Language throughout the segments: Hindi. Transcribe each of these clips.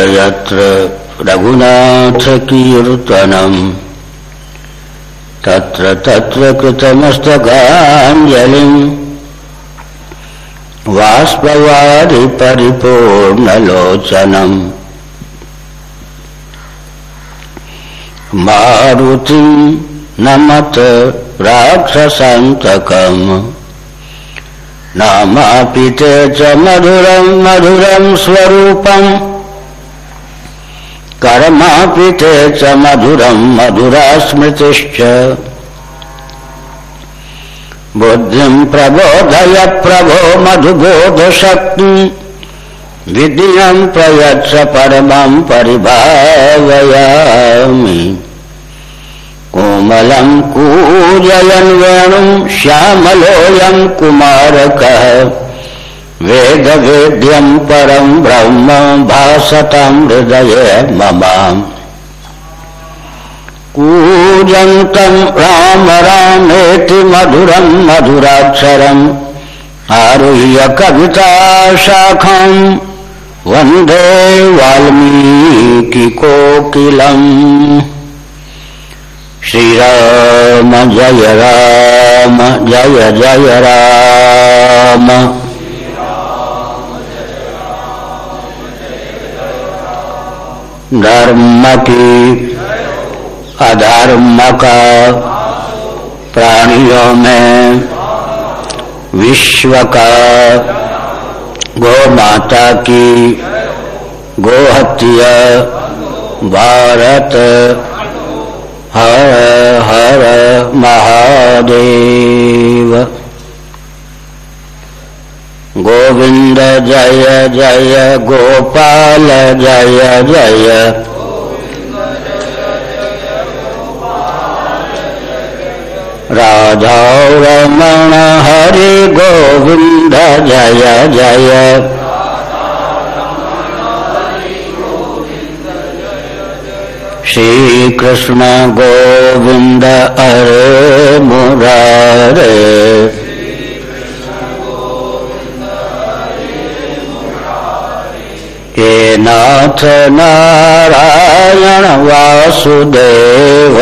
यत्र रघुनाथकीर्तनम् तत्र तत्र कृतमस्तकाञ्जलिम् वाष्पवादि परिपूर्णलोचनम् मारुतिम् नमत राक्षसान्तकम् नामापि च मधुरम् मधुरम् स्वरूपम् कर्मापि ते च मधुरम् मधुरा स्मृतिश्च बुद्धिम् प्रबोधय प्रभो मधुबोधशक्तिम् विद्यम् प्रयच्छ परमम् परिभावयामि। कोमलम् कूजयन् वेणुम् श्यामलोऽयम् कुमारकः वेदवेद्यम् परम् ब्रह्म भासताम् हृदये मम। कूजन्तम् राम रामेति मधुरम् मधुराक्षरम् आरुह्य कविता शाखाम् वंदे वाल्मीकिकोकिलम्। श्रीराम जय राम, जय जय राम। धर्म की अधर्म का प्राणियों में विश्व का गो माता की गोहत्या भारत। हर हर महादेव। गोविंद जय जय, गोपाल जय जय। राधा रमण हरि गोविंद जय जय। श्री कृष्ण गोविंद अरे मुरारे। हे नाथ नारायण वासुदेव।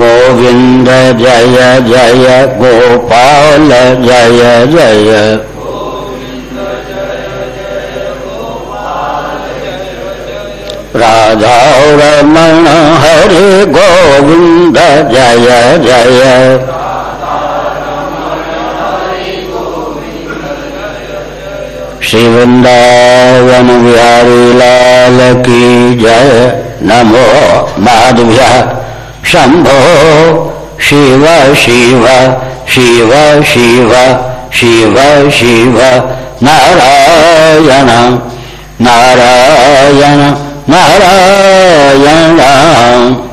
गोविंद जय जय, गोपाल जय जय। राधा रमण हरे गोविंद जय जय। श्री वृंदावन बिहारी लाल की जय। नमो माधव्य। शंभो शिव शिव शिव शिव शिव शिव। नारायण नारायण नारायण।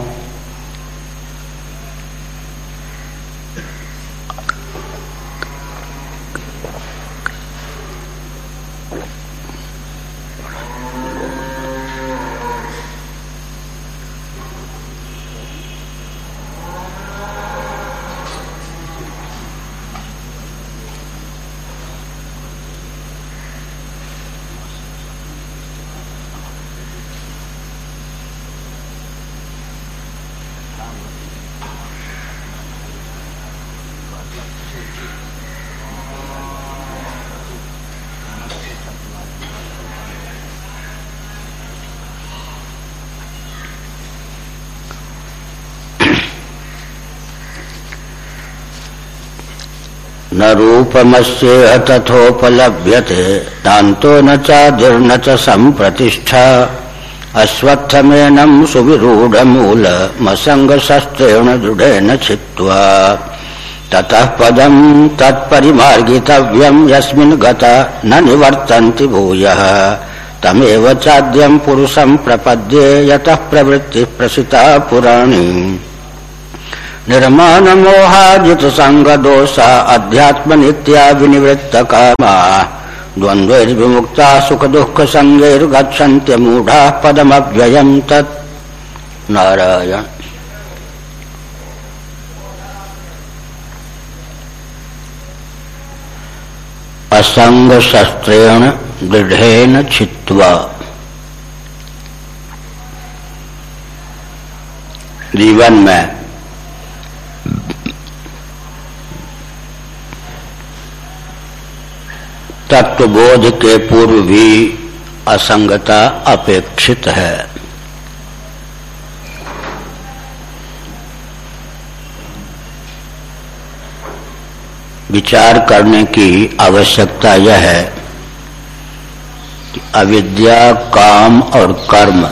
न रूपमस्येह तथोपलभ्यते नान्तो न चादिर्न च सम्प्रतिष्ठा। अश्वत्थमेनं सुविरूढमूलमसङ्गशस्त्रेण दृढेन छित्त्वा। ततः पदं तत्परिमार्गितव्यं यस्मिन् गता न निवर्तन्ति भूयः। तमेव चाद्यं पुरुषं प्रपद्ये, यतः प्रवृत्तिः प्रसिता पुराणी। निर्माण मोहाजित संग दोषा अध्यात्म नित्या विनिवृत्त कामा द्वंद्वैर्विमुक्ता सुख दुख संगैर्गछन्त्य मूढ़ा पदमव्ययम् तत्। नारायण। असंग शस्त्रेण दृढ़ छित्वा जीवन में तत्वबोध के पूर्व भी असंगता अपेक्षित है। विचार करने की आवश्यकता यह है कि अविद्या, काम और कर्म,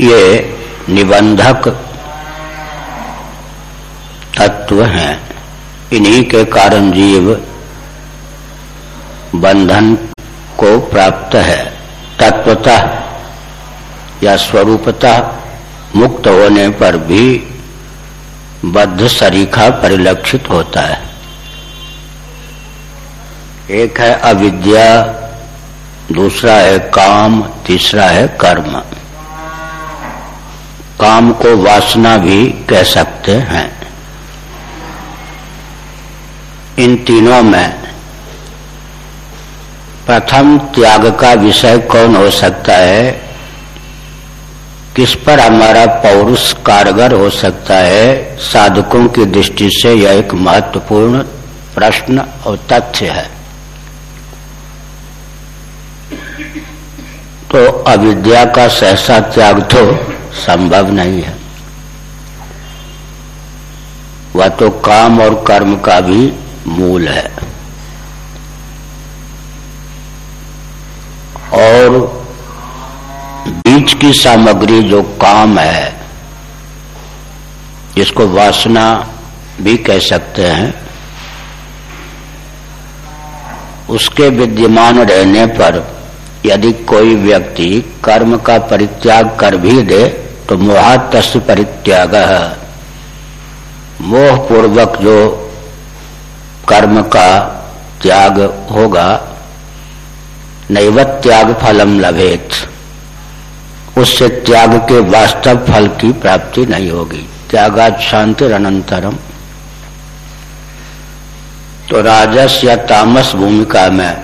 ये निबंधक तत्व हैं। इन्हीं के कारण जीव बंधन को प्राप्त है। तत्वतः या स्वरूपतः मुक्त होने पर भी बद्ध सरीखा परिलक्षित होता है। एक है अविद्या, दूसरा है काम, तीसरा है कर्म। काम को वासना भी कह सकते हैं। इन तीनों में प्रथम त्याग का विषय कौन हो सकता है? किस पर हमारा पौरुष कारगर हो सकता है? साधकों की दृष्टि से यह एक महत्वपूर्ण प्रश्न और तथ्य है। तो अविद्या का सहसा त्याग तो संभव नहीं है। वह तो काम और कर्म का भी मूल है। और बीच की सामग्री जो काम है, जिसको वासना भी कह सकते हैं, उसके विद्यमान रहने पर यदि कोई व्यक्ति कर्म का परित्याग कर भी दे तो मोहात परित्याग। मोह पूर्वक जो कर्म का त्याग होगा नैवत त्याग फलम लभेत। उससे त्याग के वास्तव फल की प्राप्ति नहीं होगी। त्यागात शांति अनंतरम। तो राजस या तामस भूमिका में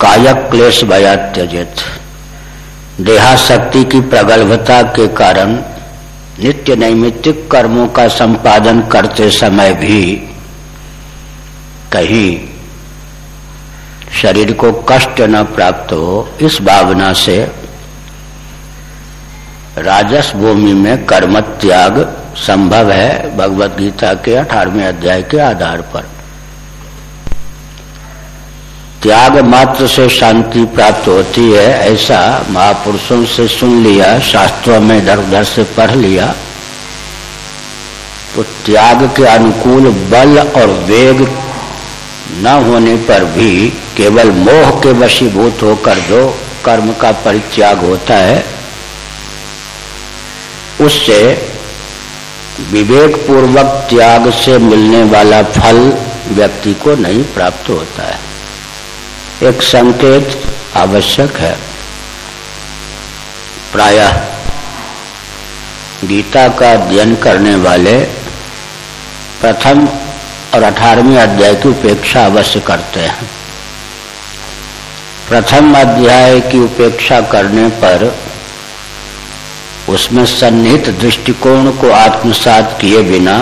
कायक क्लेश भया त्यजित देहाशक्ति की प्रगल्भता के कारण नित्य नैमित्तिक कर्मों का संपादन करते समय भी कहीं शरीर को कष्ट न प्राप्त हो, इस भावना से राजस भूमि में कर्म त्याग संभव है भगवत गीता के अठारहवें अध्याय के आधार पर। त्याग मात्र से शांति प्राप्त होती है, ऐसा महापुरुषों से सुन लिया, शास्त्रों में इधर उधर से पढ़ लिया। तो त्याग के अनुकूल बल और वेग न होने पर भी केवल मोह के वशीभूत होकर जो कर्म का परित्याग होता है, उससे विवेक पूर्वक त्याग से मिलने वाला फल व्यक्ति को नहीं प्राप्त होता है। एक संकेत आवश्यक है। प्रायः गीता का अध्ययन करने वाले प्रथम और अठारहवीं अध्याय की उपेक्षा अवश्य करते हैं। प्रथम अध्याय की उपेक्षा करने पर उसमें सन्निहित दृष्टिकोण को आत्मसात किए बिना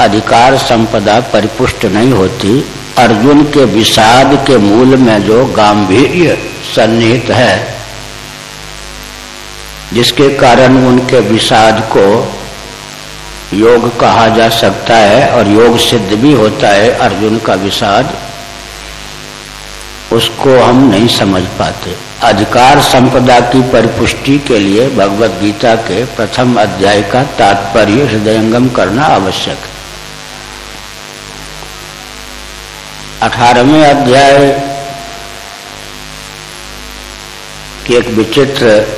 अधिकार संपदा परिपुष्ट नहीं होती। अर्जुन के विषाद के मूल में जो गांधीर्य सन्निहित है, जिसके कारण उनके विषाद को योग कहा जा सकता है और योग सिद्ध भी होता है अर्जुन का विषाद। उसको हम नहीं समझ पाते। अधिकार संपदा की परिपुष्टि के लिए भगवत गीता के प्रथम अध्याय का तात्पर्य हृदयंगम करना आवश्यक। है अठारहवें अध्याय की एक विचित्र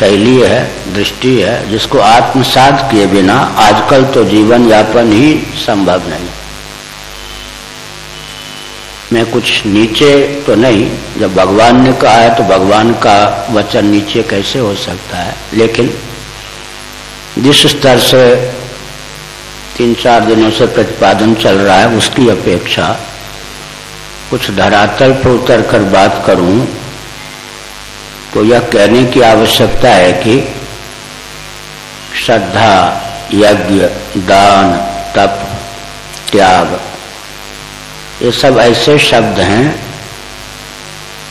शैली है, दृष्टि है, जिसको आत्मसात किए बिना आजकल तो जीवन यापन ही संभव नहीं। मैं कुछ नीचे तो नहीं, जब भगवान ने कहा है तो भगवान का वचन नीचे कैसे हो सकता है? लेकिन जिस स्तर से तीन चार दिनों से प्रतिपादन चल रहा है, उसकी अपेक्षा कुछ धरातल पर उतर कर बात करूँ तो यह कहने की आवश्यकता है कि श्रद्धा, यज्ञ, दान, तप, त्याग, ये सब ऐसे शब्द हैं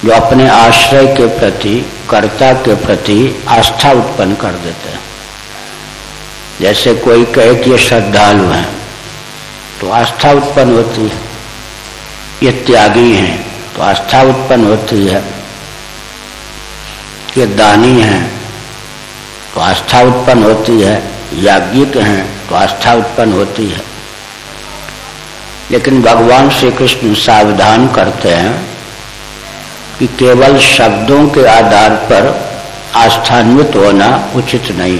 जो अपने आश्रय के प्रति, कर्ता के प्रति आस्था उत्पन्न कर देते हैं। जैसे कोई कहे कि ये श्रद्धालु हैं तो आस्था उत्पन्न होती है। ये त्यागी हैं तो आस्था उत्पन्न होती है। ये दानी हैं तो आस्था उत्पन्न होती है। याज्ञिक हैं तो आस्था उत्पन्न होती है। लेकिन भगवान श्री कृष्ण सावधान करते हैं कि केवल शब्दों के आधार पर आस्थान्वित होना उचित नहीं।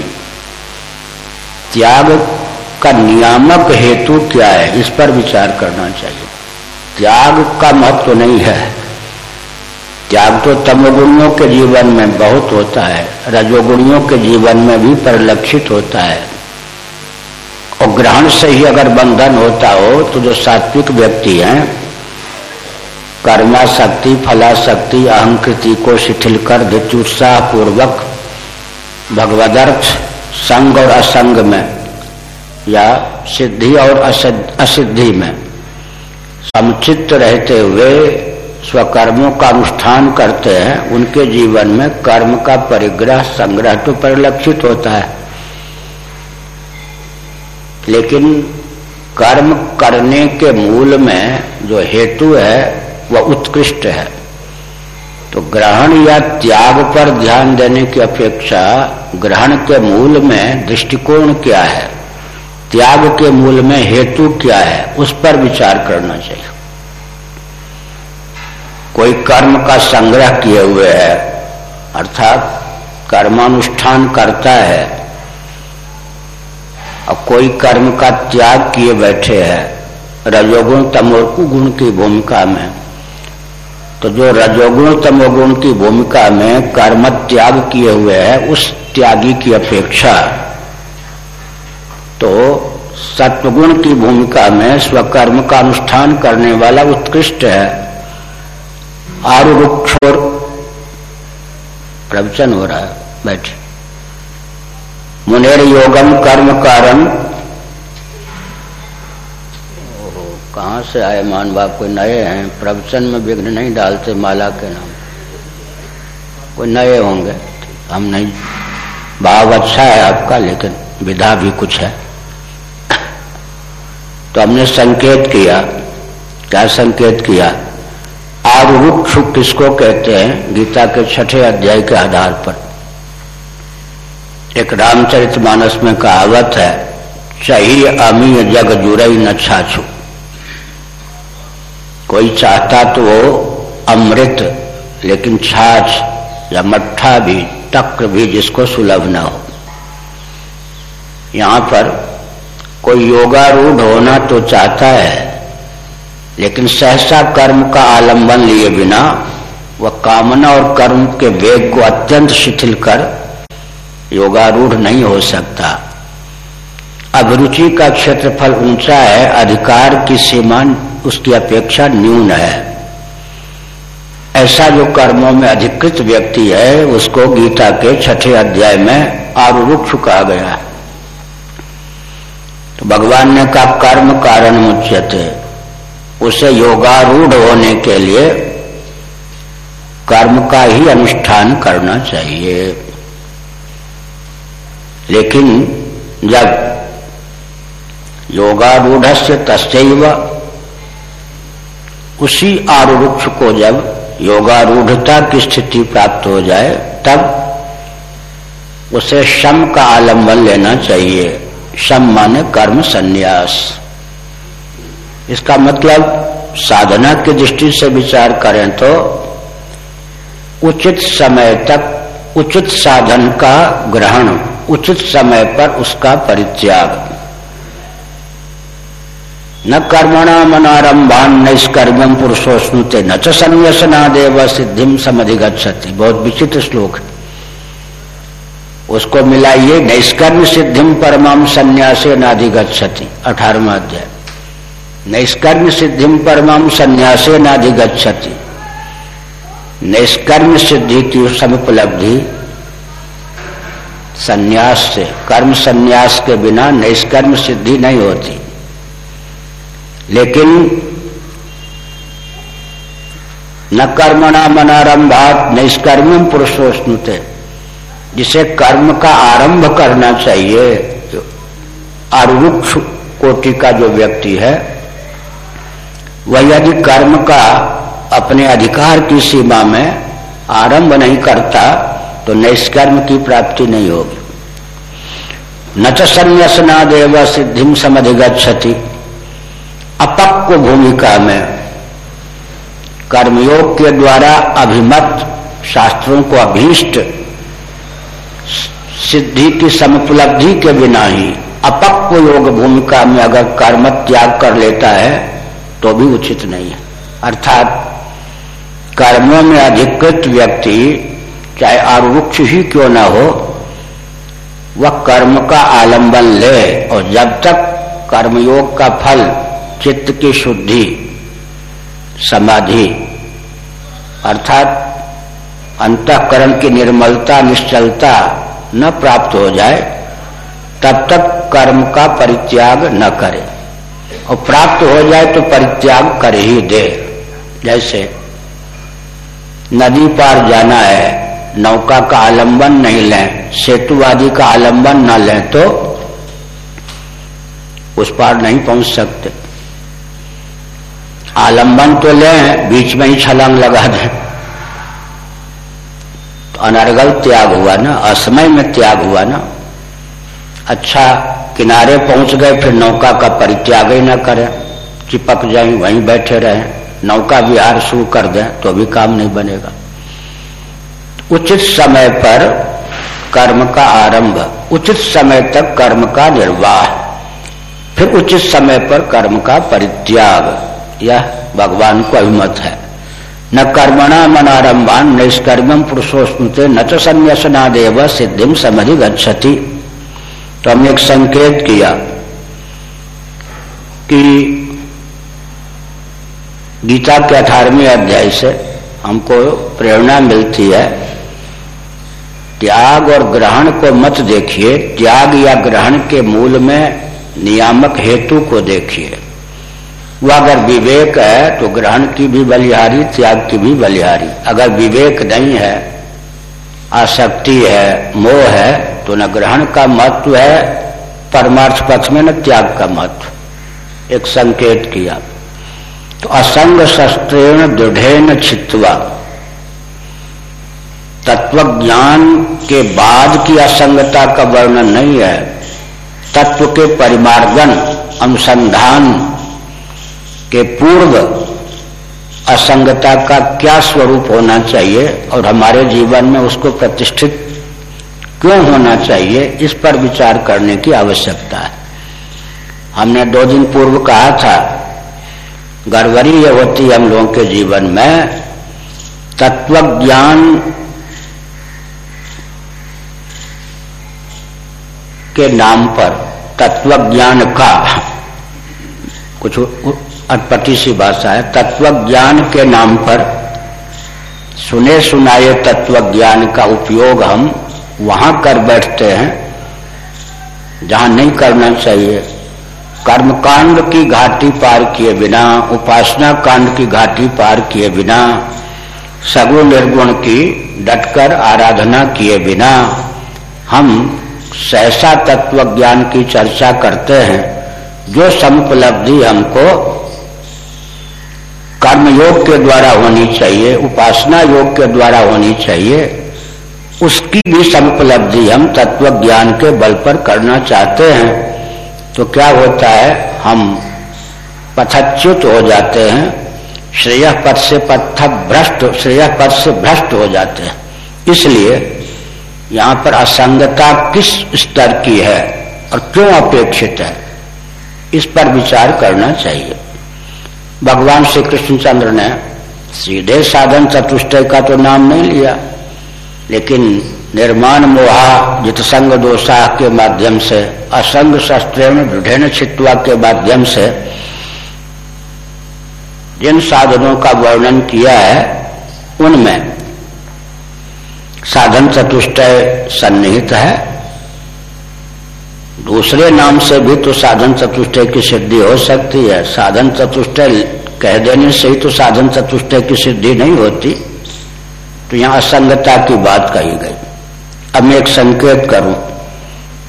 त्याग का नियामक हेतु क्या है, इस पर विचार करना चाहिए। त्याग का महत्व तो नहीं है। त्याग तो तमोगुणियों के जीवन में बहुत होता है, रजोगुणियों के जीवन में भी परिलक्षित होता है। और ग्रहण से ही अगर बंधन होता हो तो जो सात्विक व्यक्ति हैं कर्मा शक्ति फला शक्ति अहंकृति को शिथिल कर धित्युत्साह पूर्वक भगवदर्थ, संग और असंग में, या सिद्धि और असिद्धि में, समुचित रहते हुए स्वकर्मों का अनुष्ठान करते हैं, उनके जीवन में कर्म का परिग्रह संग्रह तो परिलक्षित होता है। लेकिन कर्म करने के मूल में जो हेतु है, वह उत्कृष्ट है। तो ग्रहण या त्याग पर ध्यान देने की अपेक्षा ग्रहण के मूल में दृष्टिकोण क्या है, त्याग के मूल में हेतु क्या है, उस पर विचार करना चाहिए। कोई कर्म का संग्रह किए हुए है। अर्थात कर्मानुष्ठान करता है। और कोई कर्म का त्याग किए बैठे है। रजोगुण तमोकु गुण की भूमिका में। तो जो रजोगुण तमोगुण की भूमिका में कर्म त्याग किए हुए है, उस त्यागी की अपेक्षा तो सत्वगुण की भूमिका में स्वकर्म का अनुष्ठान करने वाला उत्कृष्ट है। आरुक्षोर प्रवचन हो रहा है, बैठे। मुनेर योगम कर्म कारण कहाँ से आए मान बाप? कोई नए हैं? प्रवचन में विघ्न नहीं डालते माला के नाम। कोई नए होंगे? हम नहीं। भाव अच्छा है आपका, लेकिन विधा भी कुछ है। तो हमने संकेत किया। क्या संकेत किया? आरुक्ष किसको कहते हैं, गीता के छठे अध्याय के आधार पर। एक रामचरित मानस में कहावत है चाहिए अमी जग जुरई न छाछू। कोई चाहता तो वो अमृत, लेकिन छाछ या मट्ठा भी तक्र भी जिसको सुलभ न हो। यहाँ पर कोई योगारूढ़ होना तो चाहता है लेकिन सहसा कर्म का आलंबन लिए बिना वह कामना और कर्म के वेग को अत्यंत शिथिल कर योगारूढ़ नहीं हो सकता। अभिरुचि का क्षेत्रफल ऊँचा है, अधिकार की सीमा उसकी अपेक्षा न्यून है। ऐसा जो कर्मों में अधिकृत व्यक्ति है, उसको गीता के छठे अध्याय में आरुक्ष कहा गया है। तो भगवान ने कहा, कर्म कारण मुच्यते। उसे योगारूढ़ होने के लिए कर्म का ही अनुष्ठान करना चाहिए। लेकिन जब योगारूढ़ से तस्व उसी आरुक्ष को जब योगारूढ़ता की स्थिति प्राप्त हो जाए, तब उसे शम का आलंबन लेना चाहिए। शम माने कर्म संन्यास। इसका मतलब साधना की दृष्टि से विचार करें तो उचित समय तक उचित साधन का ग्रहण, उचित समय पर उसका परित्याग। न कर्मणा मनारंभान नैष्कर्म्यम पुरुषो स्नुते न च संयसना देव सिद्धिम समधिगछति बहुत विचित्र श्लोक है। उसको मिलाइए नैष्कर्म सिद्धिम परमाम संन्यासे नाधिगछति अठारवा अध्याय। नैष्कर्म सिद्धिम परमाम संन्यासे नाधिगछति निष्कर्म सिद्धि की समुपलब्धि, संन्यास से, कर्म संन्यास के बिना निष्कर्म सिद्धि नहीं होती। लेकिन, न कर्मणा मनारंभात निष्कर्म पुरुषोष्णुते, जिसे कर्म का आरंभ करना चाहिए आरुक्ष कोटि का जो व्यक्ति है यदि कर्म का अपने अधिकार की सीमा में आरंभ नहीं करता तो निष्कर्म की प्राप्ति नहीं होगी। न च संन्यासनादेव सिद्धि समधिगछति अपक्व भूमिका में कर्मयोग के द्वारा अभिमत शास्त्रों को अभीष्ट, सिद्धि की समुपलब्धि के बिना ही अपक्व योग भूमिका में अगर कर्म त्याग कर लेता है तो भी उचित नहीं है। अर्थात कर्मों में अधिकृत व्यक्ति, चाहे आरुक्ष ही क्यों ना हो, वह कर्म का आलंबन ले और जब तक कर्मयोग का फल, चित्त की शुद्धि, समाधि, अर्थात अंतकरण की निर्मलता, निश्चलता न प्राप्त हो जाए, तब तक कर्म का परित्याग न करे। और प्राप्त हो जाए तो परित्याग कर ही दे। जैसे नदी पार जाना है, नौका का आलंबन नहीं लें सेतु आदि का आलंबन न लें तो उस पार नहीं पहुँच सकते। आलंबन तो लें, बीच में ही छलांग लगा दें। तो अनर्गल त्याग हुआ ना, असमय में त्याग हुआ ना। अच्छा किनारे पहुँच गए, फिर नौका का परित्याग ही न करें। चिपक जाए, वहीं बैठे रहें। नौका विहार शुरू कर दें तो भी काम नहीं बनेगा। उचित समय पर कर्म का आरंभ, उचित समय तक कर्म का निर्वाह, फिर उचित समय पर कर्म का परित्याग। यह भगवान को अभिमत है। न कर्मणा मनारंभान निष्कर्म पुरुषोस्मृत न तो संन्यासना देव सिद्धिम समझी गच्छति तो हमने एक संकेत किया कि गीता के अठारहवें अध्याय से हमको प्रेरणा मिलती है, त्याग और ग्रहण को मत देखिए, त्याग या ग्रहण के मूल में नियामक हेतु को देखिए। वह अगर विवेक है तो ग्रहण की भी बलिहारी, त्याग की भी बलिहारी। अगर विवेक नहीं है, आसक्ति है, मोह है तो न ग्रहण का महत्व है, परमार्थ पथ में न त्याग का महत्व। एक संकेत किया। तो असंग शस्त्रेण दृढ़ छित्वा तत्व ज्ञान के बाद की असंगता का वर्णन नहीं है। तत्व के परिमार्गन अनुसंधान के पूर्व असंगता का क्या स्वरूप होना चाहिए और हमारे जीवन में उसको प्रतिष्ठित क्यों होना चाहिए, इस पर विचार करने की आवश्यकता है। हमने दो दिन पूर्व कहा था, गड़बड़ी ये होती हम लोगों के जीवन में तत्व ज्ञान के नाम पर तत्व ज्ञान का, कुछ अटपटी सी भाषा है तत्व ज्ञान के नाम पर, सुने सुनाए तत्व ज्ञान का उपयोग हम वहाँ कर बैठते हैं, जहाँ नहीं करना चाहिए। कर्मकांड की घाटी पार किए बिना, उपासना कांड की घाटी पार किए बिना, सगुण निर्गुण की डटकर आराधना किए बिना हम सहसा तत्व ज्ञान की चर्चा करते हैं, जो समुपलब्धि हमको कर्म योग के द्वारा होनी चाहिए, उपासना योग के द्वारा होनी चाहिए। उसकी भी समुपलब्धि हम तत्व ज्ञान के बल पर करना चाहते हैं। तो क्या होता है? हम पथच्युत हो जाते हैं श्रेय पद से पथ भ्रष्ट श्रेय पद से भ्रष्ट हो जाते हैं। इसलिए यहाँ पर असंगता किस स्तर की है और क्यों अपेक्षित है? इस पर विचार करना चाहिए। भगवान श्री कृष्णचंद्र ने सीधे साधन चतुष्टय का तो नाम नहीं लिया। लेकिन निर्माण मोहा जित संग दोषा के माध्यम से, असंग शस्त्रेण दृढ़ छित्वा के माध्यम से, जिन साधनों का वर्णन किया है, उनमें साधन चतुष्टय सन्निहित है। दूसरे नाम से भी तो साधन चतुष्टय की सिद्धि हो सकती है। साधन चतुष्टय कह देने से ही तो साधन चतुष्टय की सिद्धि नहीं होती। तो यहाँ असंगता की बात कही गई। अब मैं एक संकेत करूँ।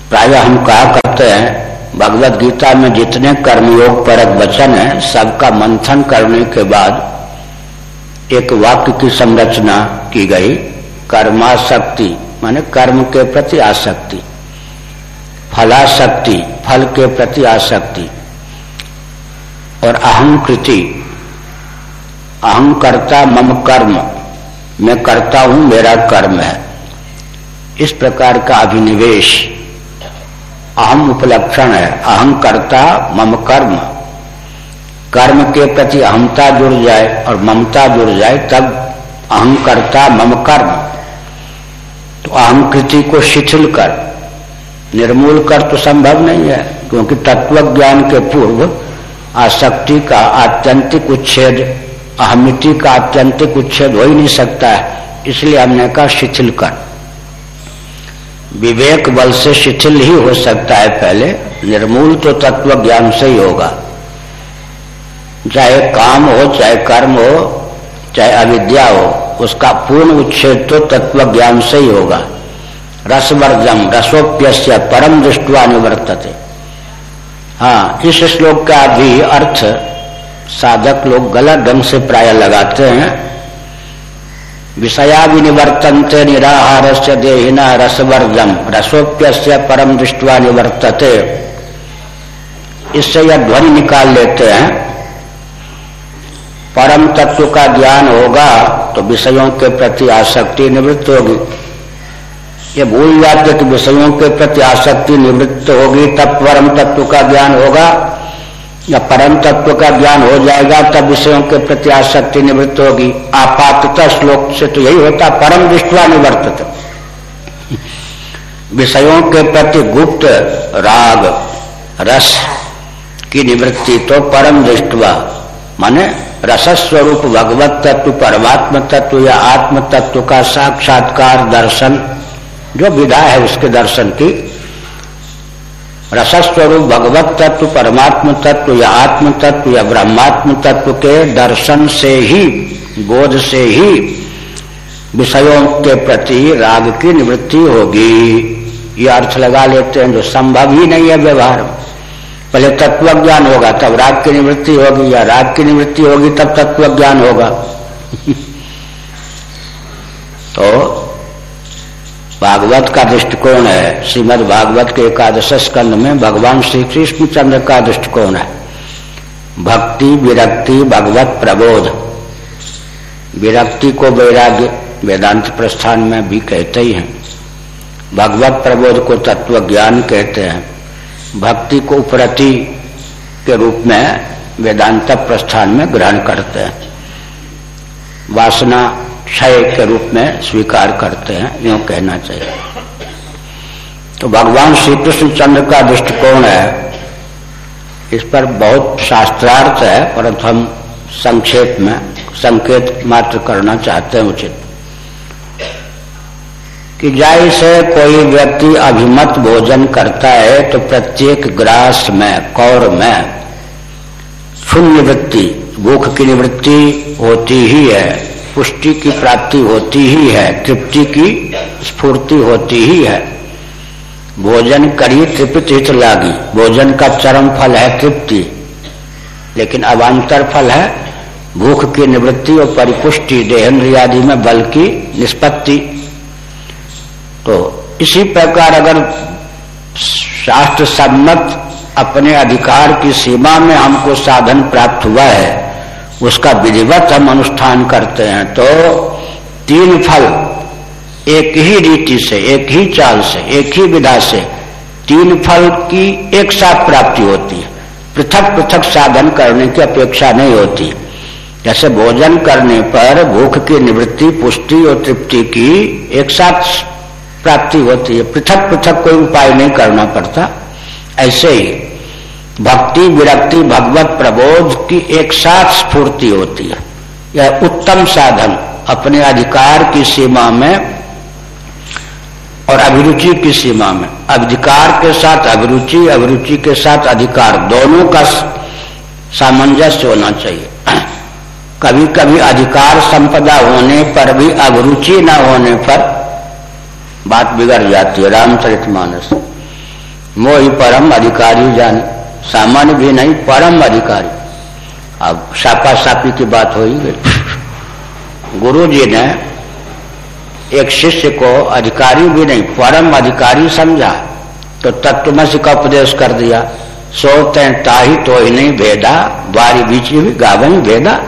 प्राय हम कहा करते हैं, भगवत गीता में जितने कर्मयोग परक वचन है, सबका मंथन करने के बाद एक वाक्य की संरचना की गई कर्माशक्ति माने कर्म के प्रति आसक्ति फलाशक्ति फल के प्रति आसक्ति, और अहंकृति। अहंकर्ता मम कर्म। मैं करता हूँ, मेरा कर्म है। इस प्रकार का अभिनिवेश अहम उपलक्षण है। अहंकर्ता मम कर्म। कर्म के प्रति अहमता जुड़ जाए और ममता जुड़ जाए, तब अहम करता, मम कर्म। तो अहंकृति को शिथिल कर। निर्मूल कर तो संभव नहीं है, क्योंकि तत्व ज्ञान के पूर्व आसक्ति का आत्यंतिक उच्छेद अहमिति का आत्यंतिक उच्छेद हो ही नहीं सकता है। इसलिए हमने कहा शिथिल कर। विवेक बल से शिथिल ही हो सकता है पहले। निर्मूल तो तत्व ज्ञान से ही होगा। चाहे काम हो, चाहे कर्म हो, चाहे अविद्या हो, उसका पूर्ण उच्छेद तो तत्व ज्ञान से ही होगा। रसवर्जम रसोप्य परम दृष्टवा निवर्तते। हाँ इस श्लोक का भी अर्थ साधक लोग गलत ढंग से प्राय लगाते हैं। विषया विनिवर्तनते निराहार से देहिना रसवर्जम रसोप्य परम दृष्टवा निवर्तते। इससे यह ध्वनि निकाल लेते हैं। परम तत्व का ज्ञान होगा तो विषयों के प्रति आसक्ति निवृत्त होगी। ये भूल जाते कि विषयों के प्रति आसक्ति निवृत्त होगी, तब परम तत्व का ज्ञान होगा। या परम तत्व का ज्ञान हो जाएगा, तब विषयों के प्रति आसक्ति निवृत्त होगी। आपातः श्लोक से तो यही होता, परम दृष्टवा निवर्तित। विषयों के प्रति गुप्त राग, रस की निवृत्ति तो परम दृष्टवा, माने रसस्वरूप भगवत तत्व, परमात्म तत्व या आत्म तत्व का साक्षात्कार दर्शन, जो विधा है उसके दर्शन की रसस्वरूप भगवत तत्व, परमात्म तत्व या आत्म तत्व या ब्रह्मात्म तत्व के दर्शन से ही, बोध से ही विषयों के प्रति राग की निवृत्ति होगी। ये अर्थ लगा लेते हैं जो संभव ही नहीं है व्यवहार पहले तत्व ज्ञान होगा, तब राग की निवृत्ति होगी, या राग की निवृत्ति होगी, तब तत्व ज्ञान होगा। तो भागवत का दृष्टिकोण है। श्रीमद भागवत के एकादश स्कंद में भगवान श्री कृष्ण चंद्र का दृष्टिकोण है। भक्ति, विरक्ति, भगवत प्रबोध। विरक्ति को वैराग्य, वेदांत प्रस्थान में भी कहते ही हैं। भगवत प्रबोध को तत्व ज्ञान कहते हैं। भक्ति को उपरति के रूप में वेदांत प्रस्थान में ग्रहण करते हैं। वासना क्षय के रूप में स्वीकार करते हैं, यूँ कहना चाहिए। तो भगवान श्री कृष्ण चंद्र का दृष्टिकोण है, इस पर बहुत शास्त्रार्थ है परंतु हम संक्षेप में, संकेत मात्र करना चाहते हैं उचित। कि जाय से कोई व्यक्ति अभिमत भोजन करता है तो प्रत्येक ग्रास में, कौर में शून्य वृत्ति, भूख की निवृत्ति होती ही है। पुष्टि की प्राप्ति होती ही है, तृप्ति की स्फूर्ति होती ही है। भोजन करी तृप्त हित लागी। भोजन का चरम फल है तृप्ति। लेकिन अवान्तर फल है, भूख की निवृत्ति और परिपुष्टि देहेन्द्र आदि में बल की निष्पत्ति। तो इसी प्रकार अगर शास्त्र सम्मत अपने अधिकार की सीमा में हमको साधन प्राप्त हुआ है उसका विधिवत हम अनुष्ठान करते हैं तो तीन फल, एक ही रीति से, एक ही चाल से, एक ही विधा से तीन फल की एक साथ प्राप्ति होती है। पृथक पृथक साधन करने की अपेक्षा नहीं होती। जैसे भोजन करने पर भूख की निवृत्ति, पुष्टि और तृप्ति की एक साथ प्राप्ति होती है। पृथक पृथक कोई उपाय नहीं करना पड़ता। ऐसे ही भक्ति विरक्ति भगवत प्रबोध की एक साथ स्फूर्ति होती है। यह उत्तम साधन अपने अधिकार की सीमा में और अभिरुचि की सीमा में। अधिकार के साथ अभिरुचि अभिरुचि के साथ अधिकार, दोनों का सामंजस्य होना चाहिए। कभी कभी अधिकार संपदा होने पर भी अभिरुचि न होने पर बात बिगड़ जाती है रामचरित मानस मोही परम अधिकारी जाने। सामान्य भी नहीं, परम अधिकारी। अब सापा सापी की बात हो ही गई। गुरु जी ने एक शिष्य को अधिकारी भी नहीं, परम अधिकारी समझा। तो तत्वमसी का उपदेश कर दिया सोते ताही तो ही नहीं भेदा, बारी बीच भी गावन भेदा।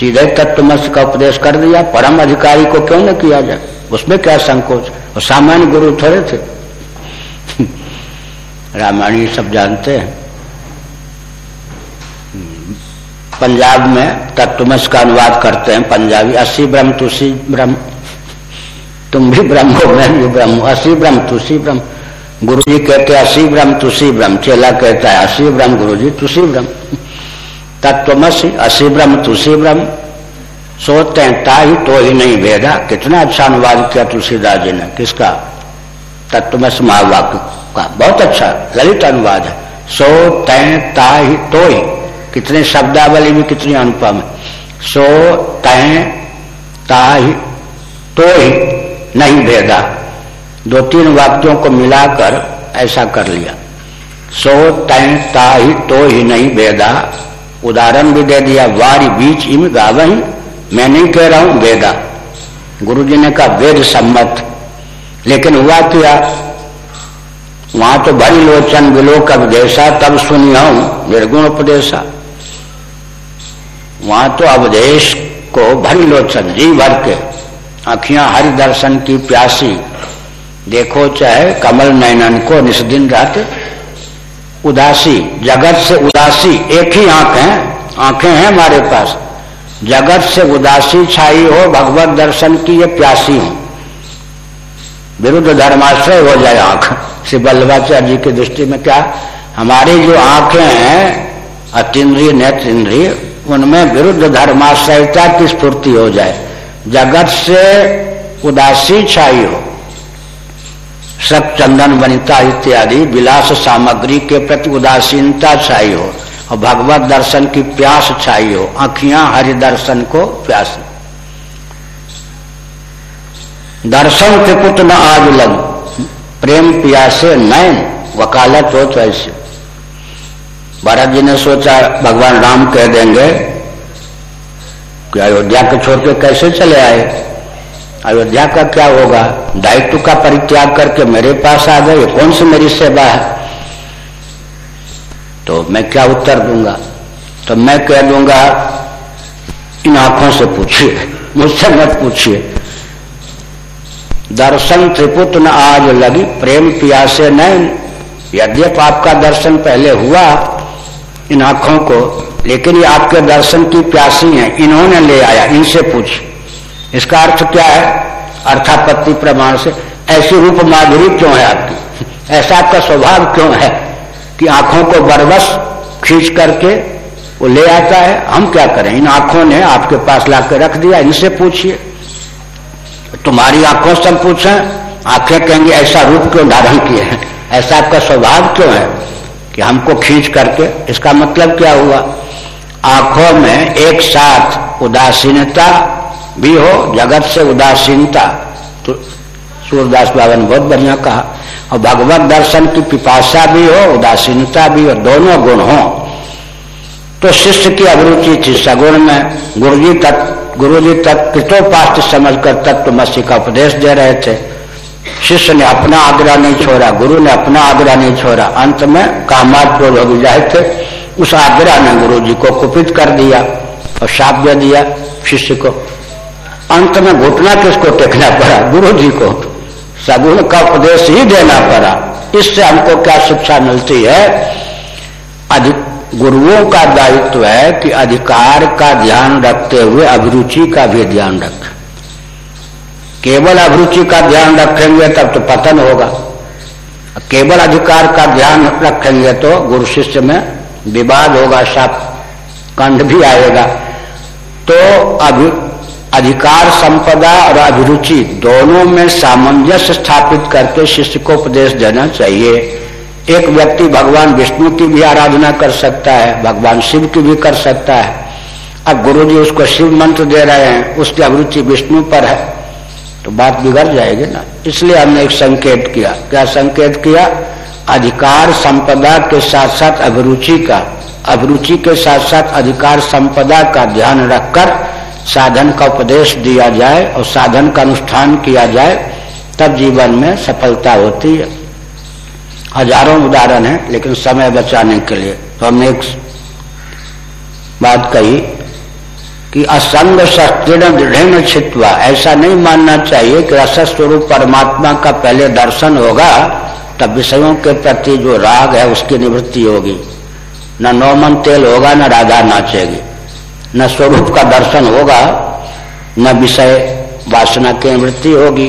सीधे तत्वमसी का उपदेश कर दिया, परम अधिकारी को क्यों न किया जाए? उसमें क्या संकोच? और सामान्य गुरु थोड़े थे। रामायण ये सब जानते हैं। पंजाब में तत्वमस का अनुवाद करते हैं, पंजाबी। असी ब्रह्म, तुसी ब्रह्म। तुम भी ब्रह्म हो, मैं भी ब्रह्म असी ब्रह्म, तुसी ब्रह्म। गुरु जी कहते असी ब्रह्म, तुसी ब्रह्म। चेला कहता है, असी ब्रह्म गुरु जी तुसी ब्रह्म। तत्वमसी असी ब्रह्म, तुसी ब्रह्म। सोते हैं ता ही तो ही नहीं भेदा। कितना अच्छा अनुवाद किया तुलसीदास जी ने, किसका? तत्वमस महावाक्य का बहुत अच्छा ललित अनुवाद है। सो तय ता, ही तो ही। कितने शब्दावली में कितनी अनुपम है। सो तय ता, ही तो ही, नहीं भेदा। दो तीन वाक्यों को मिलाकर ऐसा कर लिया। सो तय ता, ही तो ही, नहीं भेदा। उदाहरण भी दे दिया, वारी बीच इम गावही। मैं नहीं कह रहा हूँ वेदा गुरु जी ने कहा, वेद सम्मत। लेकिन हुआ क्या? वहाँ तो भरी लोचन विलोक उपदेशा तब सुनिया निर्गुण उपदेशा। वहाँ तो अवदेश को भरी लोचन जी भर के आखियाँ हरि दर्शन की प्यासी। देखो चाहे कमल नयनन को निस्दिन रात उदासी, जगत से उदासी एक ही आँख है, आँखें हैं हमारे पास। जगत से उदासी छाई हो, भगवत दर्शन की ये प्यासी हो। विरुद्ध धर्माश्रय हो जाए आँख। श्री बल्लभाचार्य जी की दृष्टि में क्या? हमारी जो आँखें हैं अतिद्रिय नेत्र इंद्रिय उनमें विरुद्ध धर्माश्रयता की स्फूर्ति हो जाए। जगत से उदासी छाई हो। सब चंदन, वनिता इत्यादि विलास सामग्री के प्रति उदासीनता छाई हो। और भगवत दर्शन की प्यास छाई हो। आखियाँ हरि दर्शन को प्यास दर्शन के त्रिपुट न आज लग प्रेम प्यासे नैन वकालत हो तो ऐसे भरत जी ने सोचा, भगवान राम कह देंगे, कि अयोध्या को छोड़ के कैसे चले आए? अयोध्या का क्या होगा? दायित्व का परित्याग करके मेरे पास आ गए कौन सी मेरी सेवा है? तो मैं क्या उत्तर दूँगा? तो मैं कह दूँगा, इन आँखों से पूछिए, मुझसे मत पूछिए। दर्शन त्रिपुत न आज लगी। प्रेम पियासे नहीं यद्यप आपका दर्शन पहले हुआ इन आँखों को, लेकिन ये आपके दर्शन की प्यासी हैं। इन्होंने ले आया, इनसे पूछ। इसका अर्थ क्या है? अर्थापत्ति प्रमाण से। ऐसी रूप माधुरी क्यों है आपकी? ऐसा आपका स्वभाव क्यों है कि आँखों को बरबस खींच करके वो ले आता है? हम क्या करें? इन आँखों ने आपके पास ला रख दिया, इनसे पूछिए। तुम्हारी आँखों से पूछे, आँखें कहेंगे, ऐसा रूप क्यों धारण किए हैं? ऐसा आपका स्वभाव क्यों है? कि हमको खींच करके इसका मतलब क्या हुआ? आँखों में एक साथ उदासीनता भी हो, जगत से उदासीनता। तो सूरदास बाबा ने बहुत बढ़िया कहा। और भगवत दर्शन की पिपाशा भी हो, उदासीनता भी हो, दोनों गुण हो। तो शिष्य की अभिरुचि थी। सगुण में गुरुजी तक तत्व गुरु जी तत्कृतोपास्त समझकर तत्वमसी का उपदेश दे रहे थे। शिष्य ने अपना आग्रह नहीं छोड़ा, गुरु ने अपना आग्रह नहीं छोड़ा। अंत में कामात हो जाए थे। उस आग्रह ने गुरु जी को कुपित कर दिया और शाप दे दिया शिष्य को। अंत में घुटना किसको टेकना पड़ा? गुरु जी को। सगुण का उपदेश ही देना पड़ा। इससे हमको क्या शिक्षा मिलती है? अधिक गुरुओं का दायित्व है कि अधिकार का ध्यान रखते हुए अभिरुचि का भी ध्यान रखें। केवल अभिरुचि का ध्यान रखेंगे तब तो पतन होगा। केवल अधिकार का ध्यान रखेंगे तो गुरु शिष्य में विवाद होगा साप कंड भी आएगा। तो अभि, अधिकार, संपदा और अभिरुचि दोनों में सामंजस्य स्थापित करके शिष्य को उपदेश देना चाहिए। एक व्यक्ति भगवान विष्णु की भी आराधना कर सकता है, भगवान शिव की भी कर सकता है। अब गुरु जी उसको शिव मंत्र दे रहे हैं, उसकी अभिरुचि विष्णु पर है तो बात बिगड़ जाएगी ना। इसलिए हमने एक संकेत किया। क्या संकेत किया? अधिकार संपदा के साथ साथ अभिरुचि का। अभिरुचि के साथ साथ अधिकार संपदा का ध्यान रखकर साधन का उपदेश दिया जाए और साधन का अनुष्ठान किया जाए, तब जीवन में सफलता होती है। हज़ारों उदाहरण है, लेकिन समय बचाने के लिए तो हमने एक बात कही कि असंग शस्त्रीण दृढ़ छित्वा। ऐसा नहीं मानना चाहिए कि स्वरूप परमात्मा का पहले दर्शन होगा, तब विषयों के प्रति जो राग है उसकी निवृत्ति होगी। न नौमन तेल होगा, न राधा नाचेगी। न स्वरूप का दर्शन होगा, न विषय वासना की निवृत्ति होगी।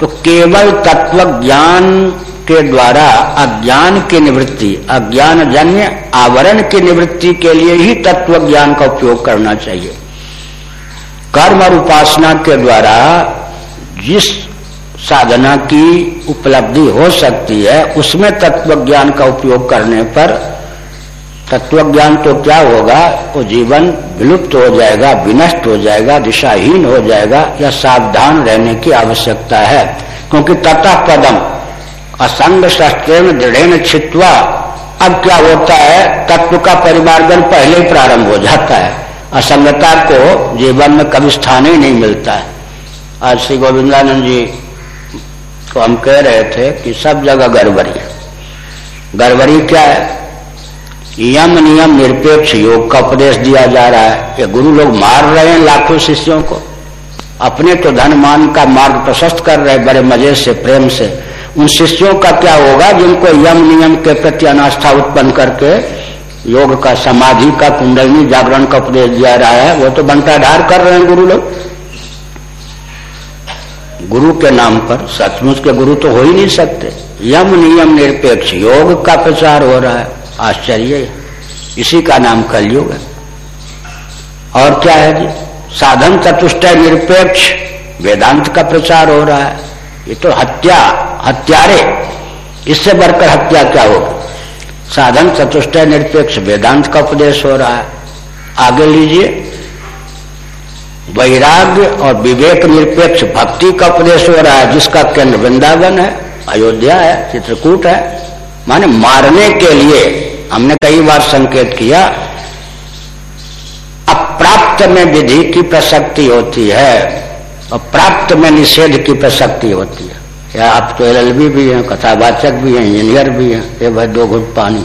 तो केवल तत्व ज्ञान के द्वारा अज्ञान की निवृत्ति, अज्ञान जन्य आवरण की निवृत्ति के लिए ही तत्व ज्ञान का उपयोग करना चाहिए। कर्म और उपासना के द्वारा जिस साधना की उपलब्धि हो सकती है, उसमें तत्व ज्ञान का उपयोग करने पर तत्व ज्ञान तो क्या होगा? वो जीवन विलुप्त हो जाएगा, विनष्ट हो जाएगा, दिशाहीन हो जाएगा, या सावधान रहने की आवश्यकता है, क्योंकि तथा पदम असंग शस्त्र दृढ़ छित्वा अब क्या होता है? तत्व का परिमार्जन पहले ही प्रारंभ हो जाता है। असंगता को जीवन में कभी स्थान ही नहीं मिलता है। आज श्री गोविंदानंद जी को हम कह रहे थे कि सब जगह गड़बड़ी है। गड़बड़ी क्या है? यम नियम निरपेक्ष योग का उपदेश दिया जा रहा है ये गुरु लोग मार रहे हैं लाखों शिष्यों को। अपने तो धन मान का मार्ग प्रशस्त कर रहे बड़े मज़े से, प्रेम से। उन शिष्यों का क्या होगा जिनको यम नियम के प्रति अनास्था उत्पन्न करके योग का, समाधि का, कुंडलनी जागरण का उपदेश दिया रहा है, वो तो बंटाधार कर रहे हैं गुरु लोग। गुरु के नाम पर, सचमुच के गुरु तो हो ही नहीं सकते। यम नियम निरपेक्ष योग का प्रचार हो रहा है। आश्चर्य इसी का नाम कलयुग है। और क्या है जी? साधन चतुष्ट निरपेक्ष वेदांत का प्रचार हो रहा है। ये तो हत्या हत्यारे। इससे बढ़कर हत्या क्या होगी? साधन चतुष्ट निरपेक्ष। वेदांत का उपदेश हो रहा है। आगे लीजिए। वैराग्य और विवेक निरपेक्ष भक्ति का उपदेश हो रहा है, जिसका केंद्र वृंदावन है, अयोध्या है, चित्रकूट है। माने मारने के लिए हमने कई बार संकेत किया, अप्राप्त में विधि की प्रसक्ति होती है और प्राप्त में निषेध की प्रसक्ति होती है। या आप तो एल भी हैं, कथावाचक भी हैं, इंजीनियर भी हैं, ये भाई दो घुट पानी।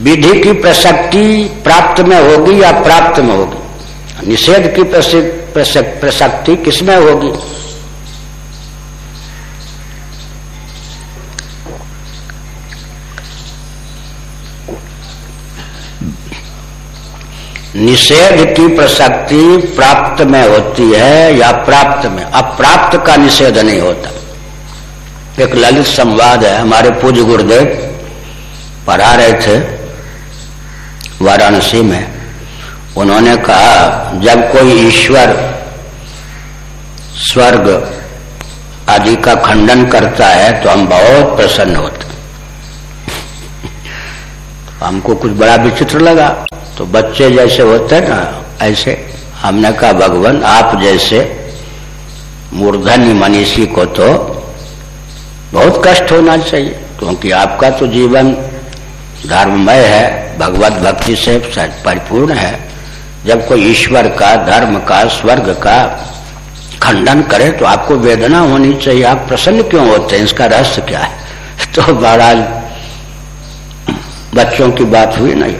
विधि की प्रसक्ति प्राप्त में होगी या प्राप्त में होगी? निषेध की प्रसक्ति किसमें होगी? निषेध की प्रसक्ति प्राप्त में होती है या प्राप्त में? अप्राप्त का निषेध नहीं होता। एक ललित संवाद है, हमारे पूज्य गुरुदेव पढ़ा रहे थे वाराणसी में। उन्होंने कहा, जब कोई ईश्वर स्वर्ग आदि का खंडन करता है तो हम बहुत प्रसन्न होते हमको कुछ बड़ा विचित्र लगा। तो बच्चे जैसे होते ना, ऐसे। हमने कहा, भगवान, आप जैसे मूर्धन्य मनीषी को तो बहुत कष्ट होना चाहिए, क्योंकि आपका तो जीवन धर्ममय है, भगवत भक्ति से परिपूर्ण है। जब कोई ईश्वर का, धर्म का, स्वर्ग का खंडन करे तो आपको वेदना होनी चाहिए। आप प्रसन्न क्यों होते हैं? इसका रहस्य क्या है? तो महाराज बच्चों की बात हुई नहीं।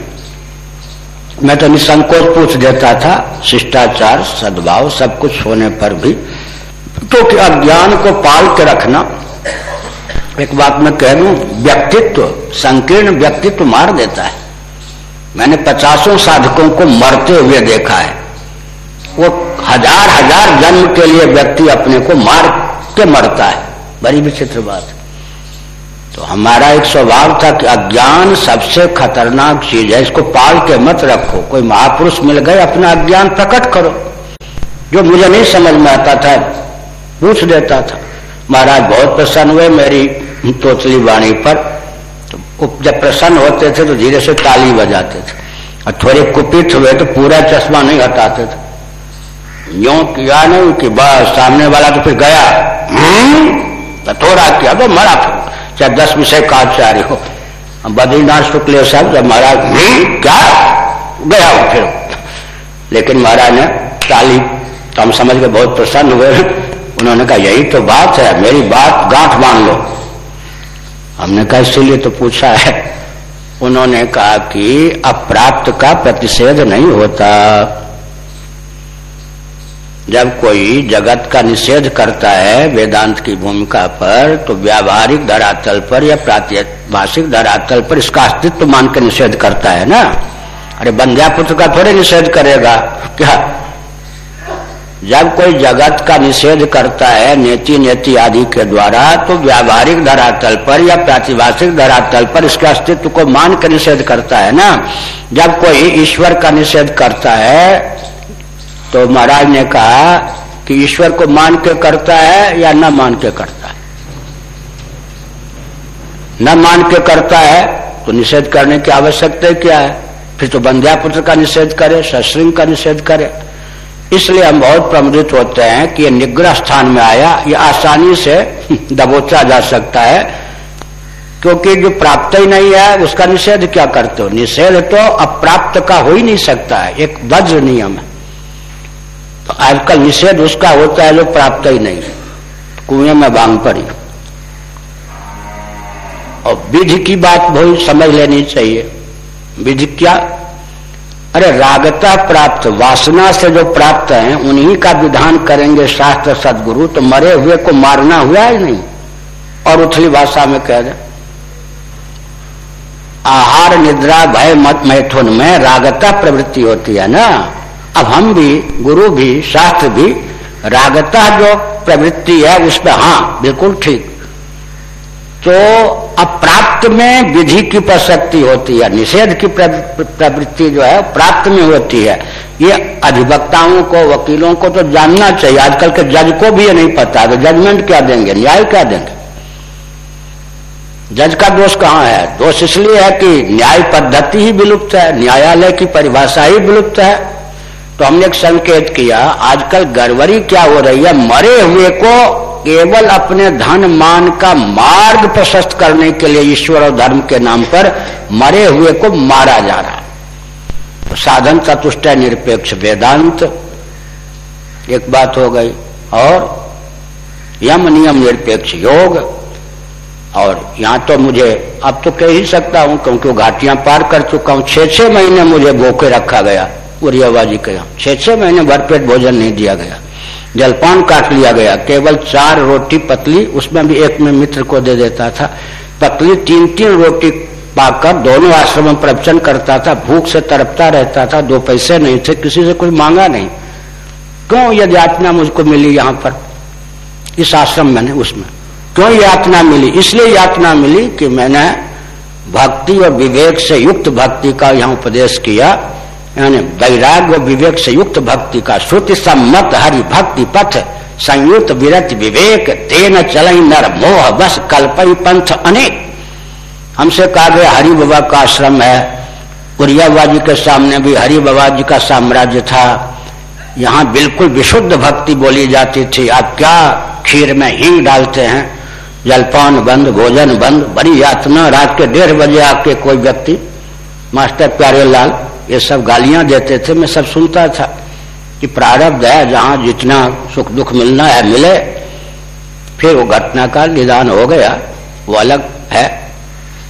मैं तो निसंकोच पूछ देता था, शिष्टाचार, सद्भाव, सब कुछ होने पर भी। तो अज्ञान को पाल के रखना, एक बात मैं कह दू, व्यक्तित्व, संकीर्ण व्यक्तित्व मार देता है। मैंने पचासों साधकों को मरते हुए देखा है। वो हज़ार हज़ार जन्म के लिए व्यक्ति अपने को मार के मरता है। बड़ी विचित्र बात। तो हमारा एक स्वभाव था कि अज्ञान सबसे खतरनाक चीज़ है, इसको पाल के मत रखो। कोई महापुरुष मिल गए, अपना अज्ञान प्रकट करो। जो मुझे नहीं समझ में आता था, पूछ देता था। महाराज बहुत प्रसन्न हुए मेरी तोतली वाणी पर। तो जब प्रसन्न होते थे तो धीरे से ताली बजाते थे। और थोड़े कुपित हुए तो पूरा चश्मा नहीं हटाते थे। यो किया नहीं कि बस सामने वाला तो फिर गया। हम्म? तो थोड़ा किया तो मरा चाहे दस विषय का आचार्य हो। बद्रीनाथ शुक्ल साहब, जब महाराज? क्या? गया फिर। लेकिन महाराज ने ताली तो हम समझ के बहुत प्रसन्न हुए। उन्होंने कहा, यही तो बात है, मेरी बात गांठ मान लो। हमने कहा, इसीलिए तो पूछा है। उन्होंने कहा कि अप्राप्त का प्रतिषेध नहीं होता। जब कोई जगत का निषेध करता है वेदांत की भूमिका पर तो व्यावहारिक धरातल पर या प्रातिभाषिक धरातल पर इसका अस्तित्व मान के निषेध करता है ना? अरे बंध्या पुत्र का थोड़े निषेध करेगा। क्या? जब कोई जगत का निषेध करता है नेति नेति आदि के द्वारा तो व्यावहारिक धरातल पर या प्रातिभाषिक धरातल पर इसके अस्तित्व को मान कर निषेध करता है ना? जब कोई ईश्वर का निषेध करता है तो महाराज ने कहा कि ईश्वर को मान के करता है या न मान के करता है? न मान के करता है तो निषेध करने की आवश्यकता क्या है? फिर तो बंध्यापुत्र का निषेध करे सश्रिंग का निषेध करे। इसलिए हम बहुत प्रमुदित होते हैं कि ये निग्रह स्थान में आया, ये आसानी से दबोचा जा सकता है, क्योंकि जो प्राप्त ही नहीं है, उसका निषेध क्या करते हो? निषेध तो अप्राप्त का हो ही नहीं सकता है, एक वज्र नियम है। तो आजकल निषेध उसका होता है जो प्राप्त ही नहीं कुएँ में बांग पड़ी। और विधि की बात बहुत समझ लेनी चाहिए। विधि क्या? अरे रागता प्राप्त, वासना से जो प्राप्त है, उन्हीं का विधान करेंगे शास्त्र सदगुरु तो मरे हुए को मारना हुआ ही नहीं। और उथली भाषा में कह दे आहार, निद्रा, भय, मत, मैथुन में रागता प्रवृत्ति होती है ना? अब हम भी, गुरु भी, शास्त्र भी रागता जो प्रवृत्ति है, उस पर हाँ बिल्कुल ठीक। तो अप्राप्त में विधि की प्रसक्ति होती है, निषेध की प्रवृत्ति जो है, प्राप्त में होती है। ये अधिवक्ताओं को, वकीलों को तो जानना चाहिए। आजकल के जज को भी ये नहीं पता तो जजमेंट क्या देंगे, न्याय क्या देंगे? जज का दोष कहाँ है? दोष इसलिए है कि न्याय पद्धति ही विलुप्त है, न्यायालय की परिभाषा ही विलुप्त है। तो हमने एक संकेत किया, आजकल गड़बड़ी क्या हो रही है? मरे हुए को केवल अपने धन मान का मार्ग प्रशस्त करने के लिए ईश्वर और धर्म के नाम पर मरे हुए को मारा जा रहा तो साधन चतुष्ट निरपेक्ष वेदांत, एक बात हो गई, और यम नियम, निरपेक्ष योग, और यहाँ तो मुझे, अब तो कह ही सकता हूँ, क्योंकि घाटियाँ पार कर चुका हूँ छह छह महीने मुझे गोके रखा गया। उरियाबाजी का छह छह महीने भरपेट भोजन नहीं दिया गया। जलपान काट लिया गया। केवल चार रोटी पतली, उसमें भी एक में मित्र को दे देता था। पतली तीन तीन रोटी पाकर दोनों आश्रम में प्रवचन करता था। भूख से तरपता रहता था। दो पैसे नहीं थे, किसी से कोई मांगा नहीं। क्यों यह यातना मुझको मिली यहाँ पर? इस आश्रम में उसमें। क्यों यातना मिली? इसलिए यातना मिली कि मैंने भक्ति और विवेक से युक्त भक्ति का यहाँ उपदेश किया। यानी वैराग्य विवेक से युक्त भक्ति का श्रुति सम्मत हरि भक्ति पथ, संयुक्त विरत विवेक, तेन चल नर मोह, बस कल्पई पंथ अनेक। हमसे कहा गया हरि बाबा का आश्रम है उरियाबा जी के सामने भी हरि बाबा जी का साम्राज्य था। यहाँ बिल्कुल विशुद्ध भक्ति बोली जाती थी। आप क्या खीर में हींग डालते हैं? जलपान बंद, भोजन बंद, बड़ी यातना, रात के डेढ़ बजे आके कोई व्यक्ति, मास्टर प्यारे लाल ये सब गालियाँ देते थे, मैं सब सुनता था कि प्रारब्ध है, जहाँ जितना सुख दुख मिलना है, मिले, फिर वो घटना का निदान हो गया, वो अलग है।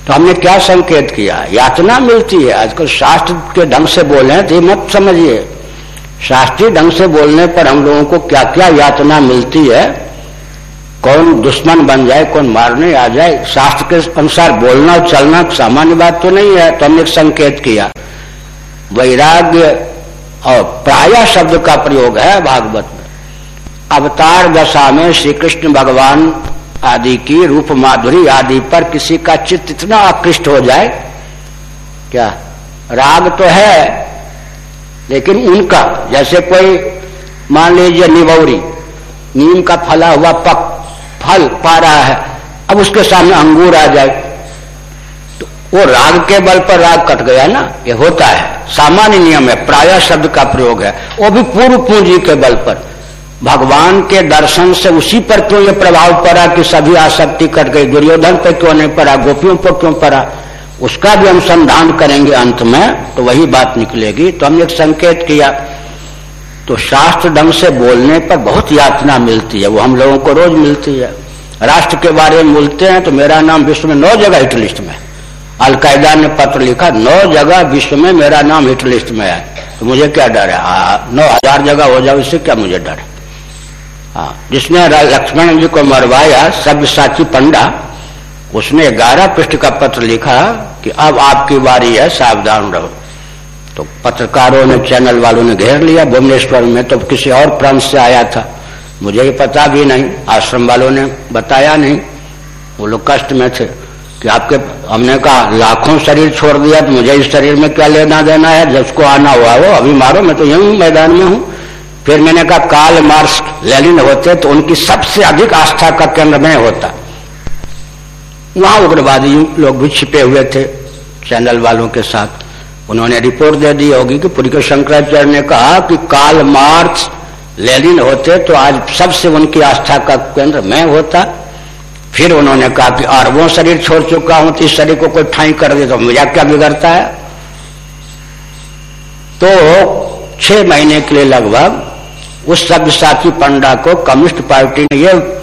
तो हमने क्या संकेत किया? यातना मिलती है। आजकल शास्त्र के ढंग से बोले तो मत समझिए। शास्त्रीय ढंग से बोलने पर हम लोगों को क्या क्या यातना मिलती है? कौन दुश्मन बन जाए, कौन मारने आ जाए, शास्त्र के अनुसार बोलना और चलना सामान्य बात तो नहीं है। तो हमने संकेत किया। वैराग्य और प्राय शब्द का प्रयोग है भागवत में। अवतार दशा में श्री कृष्ण भगवान आदि की रूप माधुरी आदि पर किसी का चित्त इतना आकृष्ट हो जाए, क्या? राग तो है, लेकिन उनका, जैसे कोई मान लीजिए निबौरी नीम का फला हुआ पक, फल पा रहा है, अब उसके सामने अंगूर आ जाए तो वो राग के बल पर राग कट गया ना, ये होता है। सामान्य नियम है, प्राय शब्द का प्रयोग है। वो भी पूर्व पूंजी के बल पर। भगवान के दर्शन से उसी पर क्यों ये प्रभाव पड़ा कि सभी आसक्ति कट गई, दुर्योधन पर क्यों नहीं पड़ा, गोपियों पर क्यों पड़ा? उसका भी अनुसंधान करेंगे अंत में तो वही बात निकलेगी। तो हमने एक संकेत किया। तो शास्त्र ढंग से बोलने पर बहुत यातना मिलती है, वो हम लोगों को रोज मिलती है। राष्ट्र के बारे में बोलते हैं तो मेरा नाम विश्व में नौ जगह हिट लिस्ट में अलकायदा ने पत्र लिखा, नौ जगह विश्व में मेरा नाम हिट लिस्ट में है। तो मुझे क्या डर है? नौ हज़ार जगह हो जाओ, इससे क्या मुझे डर है? हाँ जिसने लक्ष्मण जी को मरवाया सब साची पंडा, उसने ग्यारह पृष्ठ का पत्र लिखा कि अब आपकी बारी है, सावधान रहो। तो पत्रकारों ने, चैनल वालों ने घेर लिया, भुवनेश्वर में तो किसी और प्रांत से आया था। मुझे पता भी नहीं, आश्रम वालों ने बताया नहीं। वो लोग कष्ट में थे। कि आपके, हमने कहा, लाखों शरीर छोड़ दिया तो मुझे इस शरीर में क्या लेना देना है? जिसको आना हुआ वो, अभी मारो, मैं तो यही मैदान में हूँ। फिर मैंने कहा, काल मार्स लेलिन होते तो उनकी सबसे अधिक आस्था का केंद्र में होता। वहाँ उग्रवादी लोग भी छिपे हुए थे, चैनल वालों के साथ। उन्होंने रिपोर्ट दे दी होगी कि पुरी के शंकराचार्य ने कहा कि काल मार्च लेलिन होते तो आज सबसे उनकी आस्था का केंद्र मैं होता। फिर उन्होंने कहा कि अरबों शरीर छोड़ चुका हूँ तो इस शरीर को कोई ठाई कर दे तो मुझे क्या बिगड़ता है? तो छह महीने के लिए लगभग उस शब्द साथी पंडा को कम्युनिस्ट पार्टी ने यह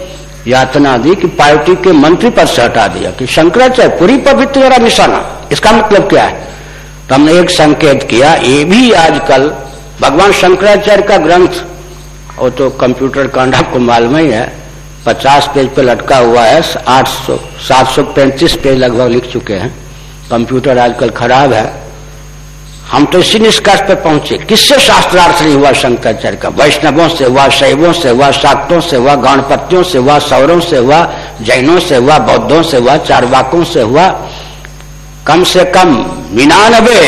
यातना दी कि पार्टी के मंत्री पद से हटा दिया कि शंकराचार्य, पूरी पवित्र मेरा निशाना इसका मतलब क्या है? तो हमने एक संकेत किया, ये भी आजकल भगवान शंकराचार्य का ग्रंथ, वो तो कंप्यूटर कांड आपको मालूम ही है पचास पेज पे लटका हुआ है आठ सौ सात सौ पैंतीस पेज लगभग लिख चुके हैं। कंप्यूटर आजकल खराब है। हम तो इसी निष्कर्ष पे पहुँचे। किससे शास्त्रार्थ नहीं हुआ शंकराचार्य का? वैष्णवों से हुआ शैवों से हुआ शाक्तों से हुआ गणपतियों से हुआ सौरों से हुआ जैनों से हुआ बौद्धों से हुआ चारवाकों से हुआ कम से कम निन्यानबे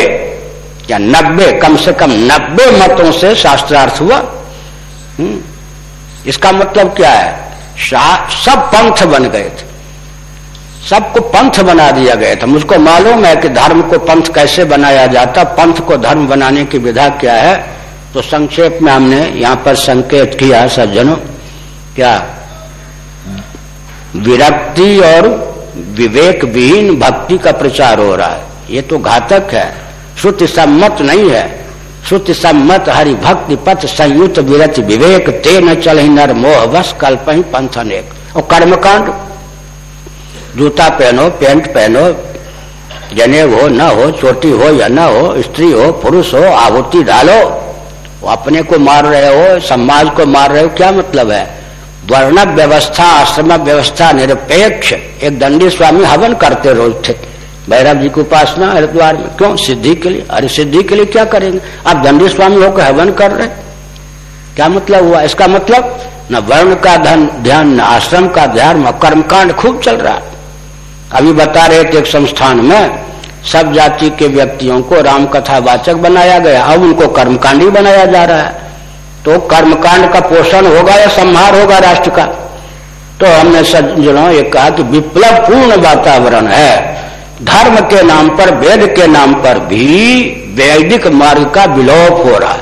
या नब्बे कम से कम नब्बे मतों से शास्त्रार्थ हुआ। हम्म, इसका मतलब क्या है? सब पंथ बन गए थे। सबको पंथ बना दिया गया था। मुझको मालूम है कि धर्म को पंथ कैसे बनाया जाता, पंथ को धर्म बनाने की विधा क्या है। तो संक्षेप में हमने यहाँ पर संकेत किया, सज्जनों, क्या विरक्ति और विवेक विहीन भक्ति का प्रचार हो रहा है। ये तो घातक है, श्रुति सम्मत नहीं है। श्रुति सम्मत हरि भक्ति पथ संयुक्त विरत विवेक ते न चल नर मोह बस कल्प ही पंथन एक। और कर्मकांड। जूता पहनो, पैंट पहनो, जने हो, न हो, चोटी हो या न हो, स्त्री हो, पुरुष हो, आहुति डालो। अपने को मार रहे हो, समाज को मार रहे हो, क्या मतलब है? वर्ण व्यवस्था आश्रम व्यवस्था निरपेक्ष। एक दंडी स्वामी हवन करते रोज थे। भैरव जी की उपासना हरिद्वार में। क्यों? सिद्धि के लिए। अरे सिद्धि के लिए क्या करेंगे? आप दंडी स्वामी होकर हवन कर रहे क्या मतलब हुआ? इसका मतलब न वर्ण का धन, ध्यान, न आश्रम का ध्यान कर्मकांड, खूब चल रहा है। अभी बता रहे थे एक संस्थान में, सब जाति के व्यक्तियों को राम कथा वाचक बनाया गया। अब उनको कर्मकांडी बनाया जा रहा है। तो कर्मकांड का पोषण होगा या संहार होगा राष्ट्र का? तो हमने सज्जनों ये कहा कि विप्लव पूर्ण वातावरण है। धर्म के नाम पर, वेद के नाम पर भी वैदिक मार्ग का विलोप हो रहा है।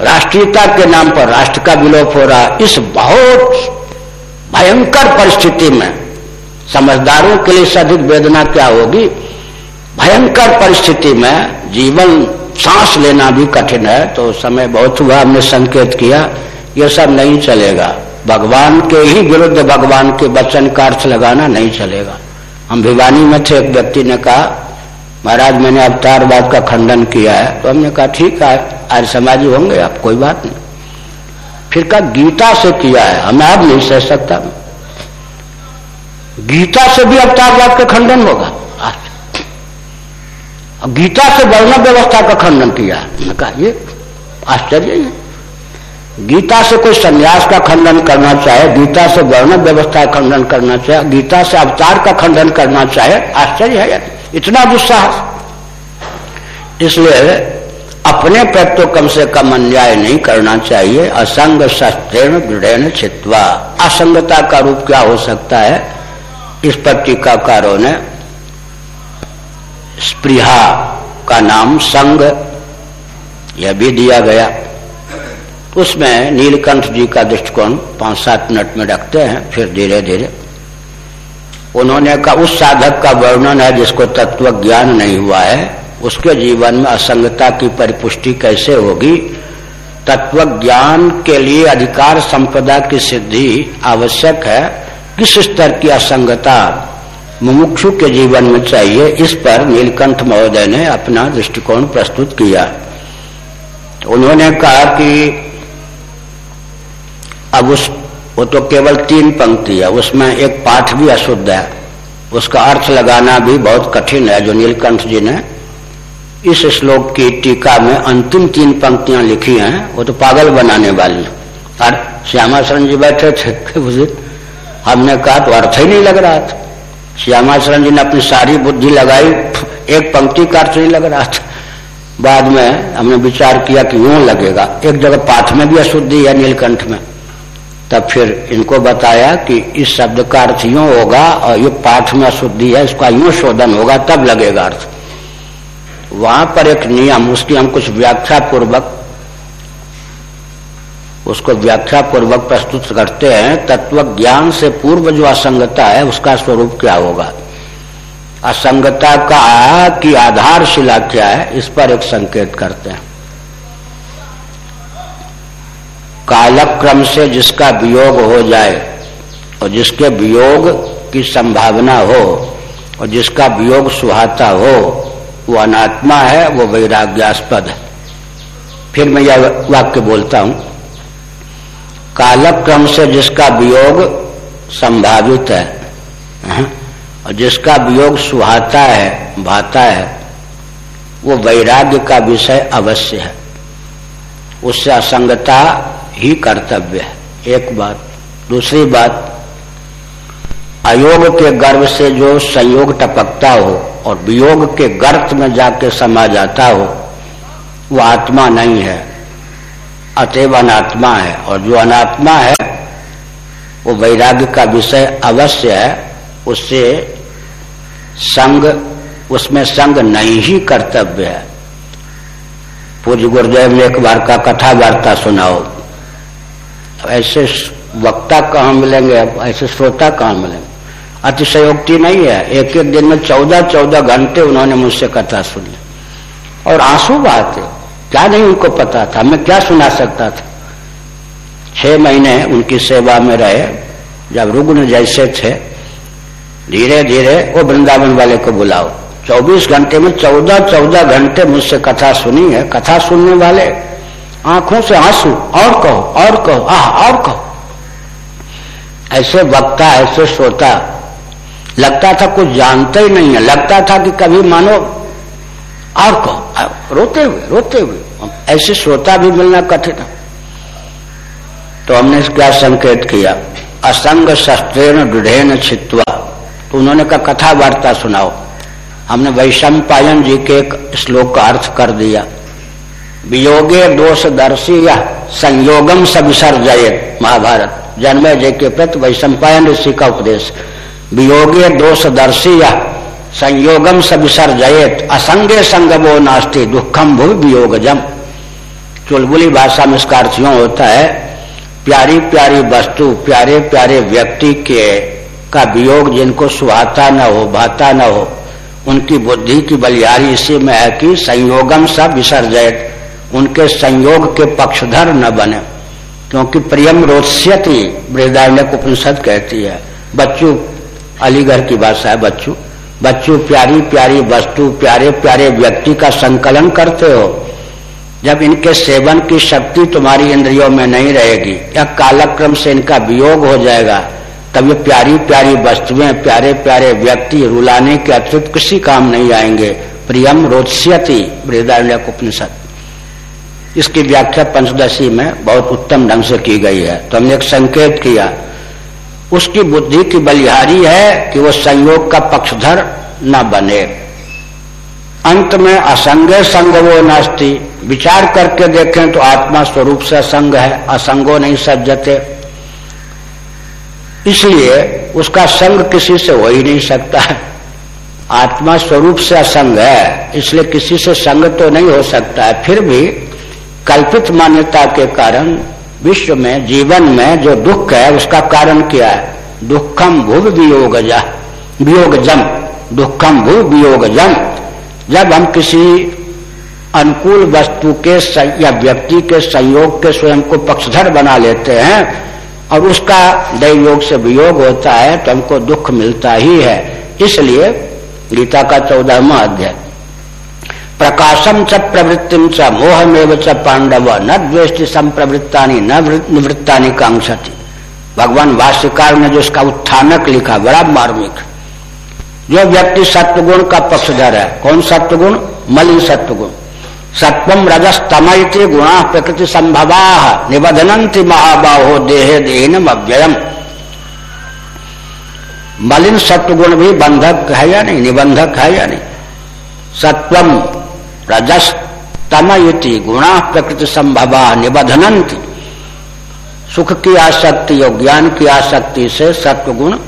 राष्ट्रीयता के नाम पर राष्ट्र का विलोप हो रहा है। इस बहुत भयंकर परिस्थिति में समझदारों के लिए अधिक वेदना क्या होगी? भयंकर परिस्थिति में जीवन सांस लेना भी कठिन है। तो समय बहुत हुआ, हमने संकेत किया, ये सब नहीं चलेगा। भगवान के ही विरुद्ध भगवान के वचन का अर्थ लगाना नहीं चलेगा। हम भिवानी में थे, एक व्यक्ति ने कहा, महाराज, मैंने अवतारवाद का खंडन किया है। तो हमने कहा, ठीक है, आज समाजी होंगे आप, कोई बात नहीं। फिर कहा, गीता से किया है, हमें अब नहीं सह सकता। गीता से भी अवतारवाद का खंडन होगा? गीता से वर्ण व्यवस्था का खंडन किया मैं कहा, ये आश्चर्य है। गीता से कोई संन्यास का खंडन करना चाहे, गीता से वर्ण व्यवस्था का खंडन करना चाहे, गीता से अवतार का खंडन करना चाहे, आश्चर्य है इतना दुस्साहस। इसलिए अपने प्रति तो कम से कम अन्याय नहीं करना चाहिए। असंग शस्त्रेण दृढ़ छित्वा असंगता का रूप क्या हो सकता है? इस पर टीकाकारों ने स्प्रिहा का नाम संग यह भी दिया गया। उसमें नीलकंठ जी का दृष्टिकोण पाँच सात मिनट में रखते हैं, फिर धीरे धीरे। उन्होंने कहा, उस साधक का वर्णन है जिसको तत्व ज्ञान नहीं हुआ है, उसके जीवन में असंगता की परिपुष्टि कैसे होगी? तत्व ज्ञान के लिए अधिकार संपदा की सिद्धि आवश्यक है। किस स्तर की असंगता मुमुक्षु के जीवन में चाहिए, इस पर नीलकंठ महोदय ने अपना दृष्टिकोण प्रस्तुत किया। उन्होंने कहा कि अब उस, वो तो केवल तीन पंक्ति है, उसमें एक पाठ भी अशुद्ध है। उसका अर्थ लगाना भी बहुत कठिन है, जो नीलकंठ जी ने इस श्लोक की टीका में अंतिम तीन पंक्तियाँ लिखी हैं, वो तो पागल बनाने वाली। और श्यामा शरण जी बैठे थे हमने कहा तो अर्थ ही नहीं लग रहा था। श्यामा शरण जी ने अपनी सारी बुद्धि लगाई, एक पंक्ति का अर्थ नहीं लग रहा था। बाद में हमने विचार किया कि यूँ लगेगा। एक जगह पाठ में भी अशुद्धि है नीलकंठ में। तब फिर इनको बताया कि इस शब्द का अर्थ यूँ होगा और ये पाठ में अशुद्धि है, इसका यूँ शोधन होगा, तब लगेगा अर्थ। वहाँ पर एक नियम, उसकी हम कुछ व्याख्या पूर्वक उसको व्याख्या पूर्वक प्रस्तुत करते हैं। तत्व ज्ञान से पूर्व जो असंगता है, उसका स्वरूप क्या होगा? असंगता का की आधारशिला क्या है, इस पर एक संकेत करते हैं। कालक्रम से जिसका वियोग हो जाए और जिसके वियोग की संभावना हो और जिसका वियोग सुहाता हो, वो अनात्मा है, वो वैराग्यास्पद है। फिर मैं यह वाक्य बोलता हूँ। कालक्रम से जिसका वियोग संभावित है और जिसका वियोग सुहाता है, भाता है, वो वैराग्य का विषय अवश्य है। उससे असंगता ही कर्तव्य है। एक बात। दूसरी बात, अयोग के गर्व से जो संयोग टपकता हो और वियोग के गर्त में जाके समा जाता हो, वो आत्मा नहीं है। अतएव अनात्मा है। और जो अनात्मा है, वो वैराग्य का विषय अवश्य है। उससे संग, उसमें संग नहीं ही कर्तव्य है। पूज्य गुरुदेव ने एक बार का कथा वार्ता सुनाओ। ऐसे वक्ता कहाँ मिलेंगे? ऐसे श्रोता कहाँ मिलेंगे? अतिशयोक्ति नहीं है। एक एक दिन में चौदह चौदह घंटे उन्होंने मुझसे कथा सुनी। और आँसू बहाते। क्या नहीं उनको पता था? मैं क्या सुना सकता था? छह महीने उनकी सेवा में रहे। जब रुग्ण जैसे थे धीरे धीरे वो वृंदावन वाले को बुलाओ। 24 घंटे में 14 14 घंटे मुझसे कथा सुनी है। कथा सुनने वाले आँखों से आँसू, और कहो और कहो, आह, और कहो। ऐसे वक्ता, ऐसे श्रोता, लगता था कुछ जानते ही नहीं है। लगता था कि कभी मानो, और कहो रोते हुए रोते हुए। ऐसे श्रोता भी मिलना कठिन है। तो हमने क्या संकेत किया? असंग शस्त्रेण दृढ़ेन छित्वा तो उन्होंने कहा कथा वार्ता सुनाओ। हमने वैशम पायन जी के एक श्लोक का अर्थ कर दिया। वियोगे दोष दर्शी या संयोगम सविसर्जय महाभारत। जन्मय जय के प्रति वैशंपायन ऋषि का उपदेश। वियोगे दोष दर्शी या संयोगम स विसर्जयत असंगे संगमो नास्ति दुखम भू वियोगजम। चुलबुली भाषा में इसका अर्थ होता है, प्यारी प्यारी वस्तु, प्यारे प्यारे व्यक्ति के का वियोग जिनको सुहाता न हो, भाता न हो, उनकी बुद्धि की बलियारी इसी में है कि संयोगम सब विसर्जयत। उनके संयोग के पक्षधर न बने, क्योंकि प्रियम रोत्स्यति बृहदारण्य उपनिषद कहती है। बच्चू, अलीगढ़ की भाषा है बच्चू बच्चू प्यारी प्यारी वस्तु, प्यारे प्यारे व्यक्ति का संकलन करते हो। जब इनके सेवन की शक्ति तुम्हारी इंद्रियों में नहीं रहेगी, या कालक्रम से इनका वियोग हो जाएगा, तब ये प्यारी प्यारी वस्तुएँ, प्यारे प्यारे व्यक्ति रुलाने के अतिरिक्त किसी काम नहीं आएँगे। प्रियम रोत्स्यति बृहदारण्य उपनिषद। इसकी व्याख्या पंचदशी में बहुत उत्तम ढंग से की गई है। तो हमने एक संकेत किया। उसकी बुद्धि की बलिहारी है कि वो संयोग का पक्षधर न बने। अंत में असंग संग वो नास्ती। विचार करके देखें तो आत्मा स्वरूप से असंग है, असंगो नहीं सज्जते। इसलिए उसका संग किसी से हो ही नहीं सकता। है आत्मा स्वरूप से असंग है, इसलिए किसी से संग तो नहीं हो सकता है। फिर भी कल्पित मान्यता के कारण विश्व में, जीवन में जो दुख है, उसका कारण क्या है? दुखम भूव वियोग वियोगजम। दुखम भूव वियोगजम। जब हम किसी अनुकूल वस्तु के या व्यक्ति के संयोग के स्वयं को पक्षधर बना लेते हैं, और उसका दैवयोग से वियोग होता है तो हमको दुख मिलता ही है। इसलिए गीता का चौदहवा अध्याय। प्रकाशम च प्रवृत्तिम च मोहमेव च पांडव न द्वेष्टि संप्रवृत्ता न निवृत्ता कांक्षति भगवान भाष्यकार ने जो इसका उत्थानक लिखा, बड़ा मार्मिक। जो व्यक्ति सत्वगुण का पक्षधर है, कौन सत्वगुण? मलिन सत्वगुण। सत्वम रजस तमयति गुणा प्रकृति संभवा निबधनंति महाबाहो देहे देहनम अव्ययम मलिन सत्वगुण भी बंधक है या नहीं? निबंधक है या नहीं? सत्वम रजस तमयति गुणा प्रकृति संभवा निबधनंति सुख की आसक्ति और ज्ञान की आसक्ति से सत्वगुण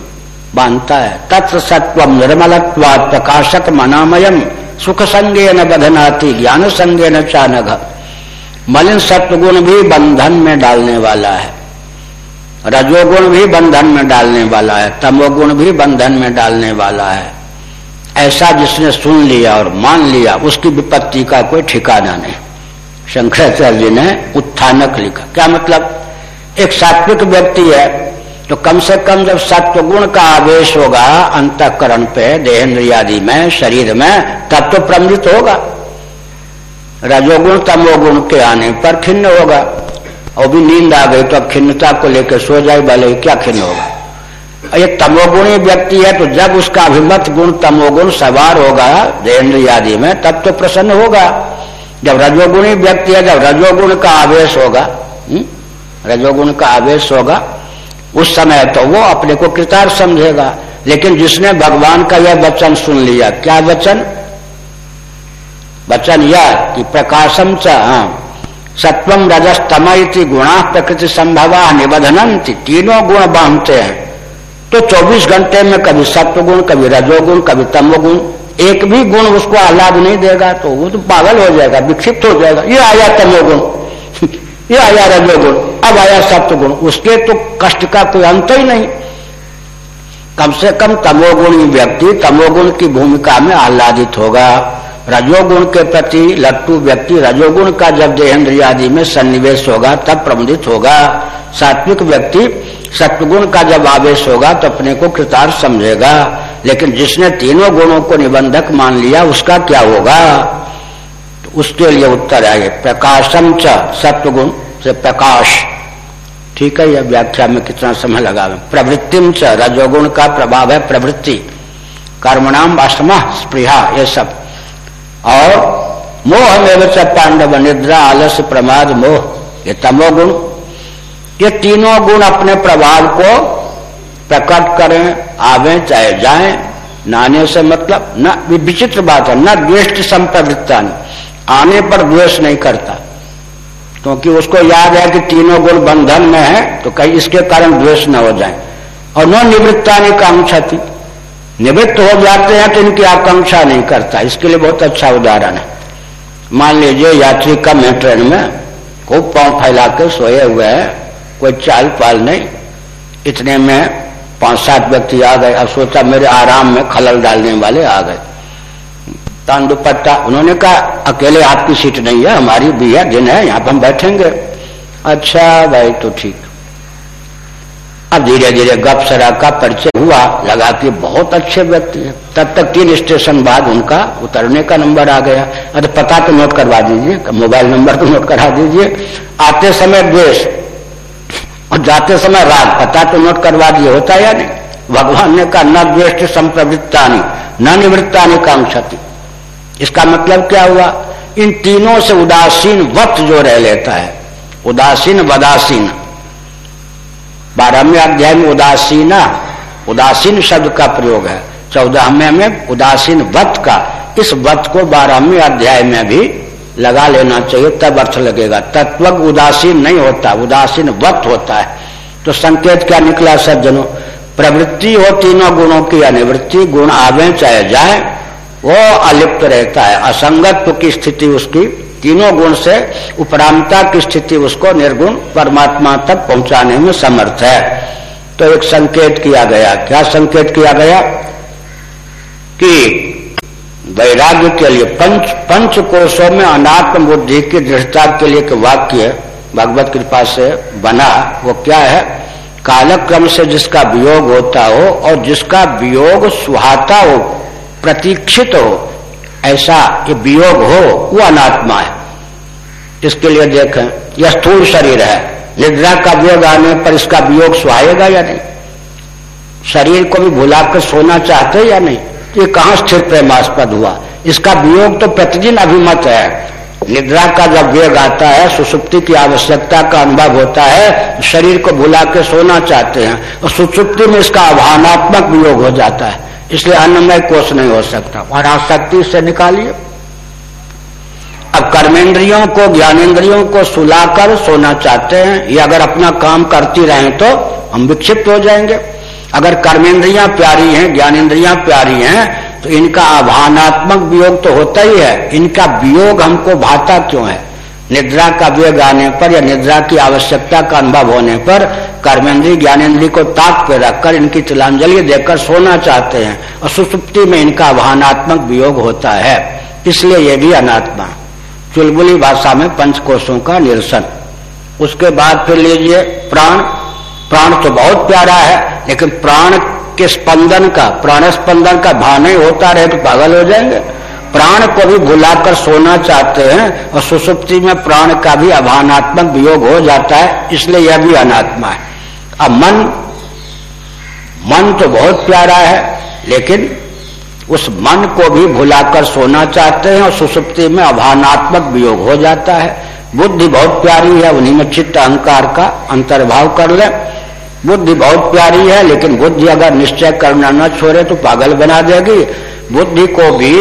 बांधता है। तत्व सत्व निर्मलत्व प्रकाशक मनामयम सुख संज्ञे न बधनाती, ज्ञान संज्ञे न चानघ मलिन सत्वगुण भी बंधन में डालने वाला है। रजोगुण भी बंधन में डालने वाला है। तमोगुण भी बंधन में डालने वाला है। ऐसा जिसने सुन लिया और मान लिया, उसकी विपत्ति का कोई ठिकाना नहीं। शंकराचार्य जी ने उत्थानक लिखा। क्या मतलब? एक सात्विक व्यक्ति है तो कम से कम जब सत्व गुण का आवेश होगा, अंतकरण पे देहेंद्र आदि में, शरीर में, तब तो प्रमित होगा। रजोगुण तमोगुण के आने पर खिन्न होगा। और भी नींद आ गई तो अब खिन्नता को लेकर सो जाए, भले क्या खिन्न होगा। एक तमोगुणी व्यक्ति है तो जब उसका अभिमत गुण तमोगुण सवार होगा देहेंद्र आदि में तब तो प्रसन्न होगा। जब रजोगुणी व्यक्ति है जब रजोगुण का आवेश होगा हम्म, रजोगुण का आवेश होगा उस समय तो वो अपने को कृतार्थ समझेगा। लेकिन जिसने भगवान का यह वचन सुन लिया क्या वचन? वचन यह कि प्रकाशम च हाँ, सत्वम रजस तमयति गुणा प्रकृति संभवा निबधनंति तीनों गुण बांधते हैं। तो 24 घंटे में कभी सत्व गुण कभी रजोगुण, कभी तमोगुण, एक भी गुण उसको आह्लाद नहीं देगा तो वो तो पागल हो जाएगा, विक्षिप्त हो जाएगा। ये आया तमोगुण। ये आया रजोगुण। अब आया सप्तगुण उसके तो कष्ट का कोई अंत ही नहीं। कम से कम तमोगुणी व्यक्ति, तमोगुण की भूमिका में आह्लादित होगा। रजोगुण के प्रति लट्टू व्यक्ति रजोगुण का जब देहेंद्र आदि में सन्निवेश होगा, तब प्रबंधित होगा। सात्विक व्यक्ति सत्वगुण का जब आवेश होगा तो अपने को कृतार्थ समझेगा। लेकिन जिसने तीनों गुणों को निबंधक मान लिया, उसका क्या होगा? तो उसके लिए उत्तर आए प्रकाशम च सत्वगुण से प्रकाश। ठीक है, यह व्याख्या में कितना समय लगा? प्रवृत्तिम च, रजोगुण का प्रभाव है प्रवृत्ति। कर्मणाम असम स्पृहा, ये सब। और मोह में च पांडव निद्रा, आलस, प्रमाद, मोह, ये तमोगुण ये तीनों गुण अपने प्रभाव को प्रकट करें, आवे चाहे जाएँ, नाने से मतलब न विचित्र बात है, न द्वेष्ट संप्रवृत्ता नहीं, आने पर द्वेष नहीं करता। क्योंकि उसको याद है कि तीनों गुण बंधन में है तो कहीं इसके कारण द्वेष न हो जाए। और न निवृत्ता ने कांक्षा थी निवृत्त हो जाते हैं तो इनकी आकांक्षा नहीं करता। इसके लिए बहुत अच्छा उदाहरण है। मान लीजिए यात्री कम है ट्रेन में, खूब पाँव फैला के सोए हुए हैं, कोई चाल पाल नहीं। इतने में पाँच सात व्यक्ति आ गए अब सोचा मेरे आराम में खलल डालने वाले आ गए। तान दुपट्टा, उन्होंने कहा, अकेले आपकी सीट नहीं है, हमारी भी है, दिन है, यहाँ पर हम बैठेंगे। अच्छा भाई तो ठीक। अब धीरे धीरे गप सरा का परिचय हुआ। लगा कि बहुत अच्छे व्यक्ति हैं। तब तक तीन स्टेशन बाद उनका उतरने का नंबर आ गया। अरे पता तो नोट करवा दीजिए मोबाइल नंबर तो नोट करा दीजिए। आते समय द्वेष और जाते समय राग, पता तो नोट करवा दिए, होता या नहीं? भगवान ने कहा, न द्वेष संप्रवृत्ता नहीं न निवृत्ता कांक्षति इसका मतलब क्या हुआ? इन तीनों से उदासीन वक्त जो रह लेता है, उदासीन, वदासीन बारहवें अध्याय में उदासीना, उदासीन शब्द का प्रयोग है। चौदहवें में उदासीन वत का, इस वत को बारहवें अध्याय में भी लगा लेना चाहिए, तब अर्थ लगेगा। तत्व उदासीन नहीं होता, उदासीन वक्त होता है। तो संकेत क्या निकला सज्जनों? प्रवृत्ति हो तीनों गुणों की अनिवृत्ति, गुण आवे चाहे जाए, वो अलिप्त रहता है। असंगत्व की स्थिति उसकी तीनों गुण से उपरामता की स्थिति उसको निर्गुण परमात्मा तक पहुँचाने में समर्थ है। तो एक संकेत किया गया। क्या संकेत किया गया? कि वैराग्य के लिए, पंच पंच कोशों में अनात्म बुद्धि की दृढ़ता के लिए एक वाक्य भगवत कृपा से बना। वो क्या है? कालक्रम से जिसका वियोग होता हो और जिसका वियोग सुहाता हो, प्रतीक्षित हो ऐसा कि वियोग हो, वो अनात्मा है। इसके लिए देखें, यह स्थूल शरीर है। निद्रा का वियोग आने पर इसका वियोग सुहाएगा या नहीं? शरीर को भी भुलाकर सोना चाहते या नहीं? ये कहाँ स्थिर प्रेमास्पद हुआ? इसका वियोग तो प्रतिदिन अभिमत है। निद्रा का जब वेग आता है, सुसुप्ति की आवश्यकता का अनुभव होता है, शरीर को भुला के सोना चाहते हैं, और सुसुप्ति में इसका आभानात्मक वियोग हो जाता है। इसलिए अन्नमय कोष नहीं हो सकता। और आसक्ति से निकालिए। अब कर्मेंद्रियों को ज्ञानेन्द्रियों को सुलाकर सोना चाहते हैं। ये अगर अपना काम करती रहें तो हम विक्षिप्त हो जाएँगे। अगर कर्मेंद्रियाँ प्यारी हैं ज्ञानेन्द्रियाँ प्यारी हैं तो इनका आभानात्मक वियोग तो होता ही है। इनका वियोग हमको भाता क्यों है? निद्रा का वेग आने पर या निद्रा की आवश्यकता का अनुभव होने पर कर्मेंद्री ज्ञानेन्द्री को ताक पे रखकर इनकी तिलांजलि देकर सोना चाहते हैं और सुसुप्ति में इनका आभानात्मक वियोग होता है। इसलिए ये भी अनात्मा। चुलबुली भाषा में पंचकोशों का निरसन। उसके बाद फिर लीजिए प्राण। प्राण तो बहुत प्यारा है, लेकिन प्राण के स्पंदन का, प्राण स्पंदन का भाव नहीं होता रहे तो पागल हो जाएँगे। प्राण को भी भुलाकर सोना चाहते हैं और सुसुप्ति में प्राण का भी अभानात्मक वियोग हो जाता है, इसलिए यह भी अनात्मा है। अब मन मन तो बहुत प्यारा है, लेकिन उस मन को भी भुलाकर सोना चाहते हैं और सुसुप्ति में अभानात्मक वियोग हो जाता है। बुद्धि बहुत प्यारी है, उन्हीं में चित्त अहंकार का अंतर्भाव कर ले। बुद्धि बहुत प्यारी है, लेकिन बुद्धि अगर निश्चय करना न छोड़े तो पागल बना देगी। बुद्धि को भी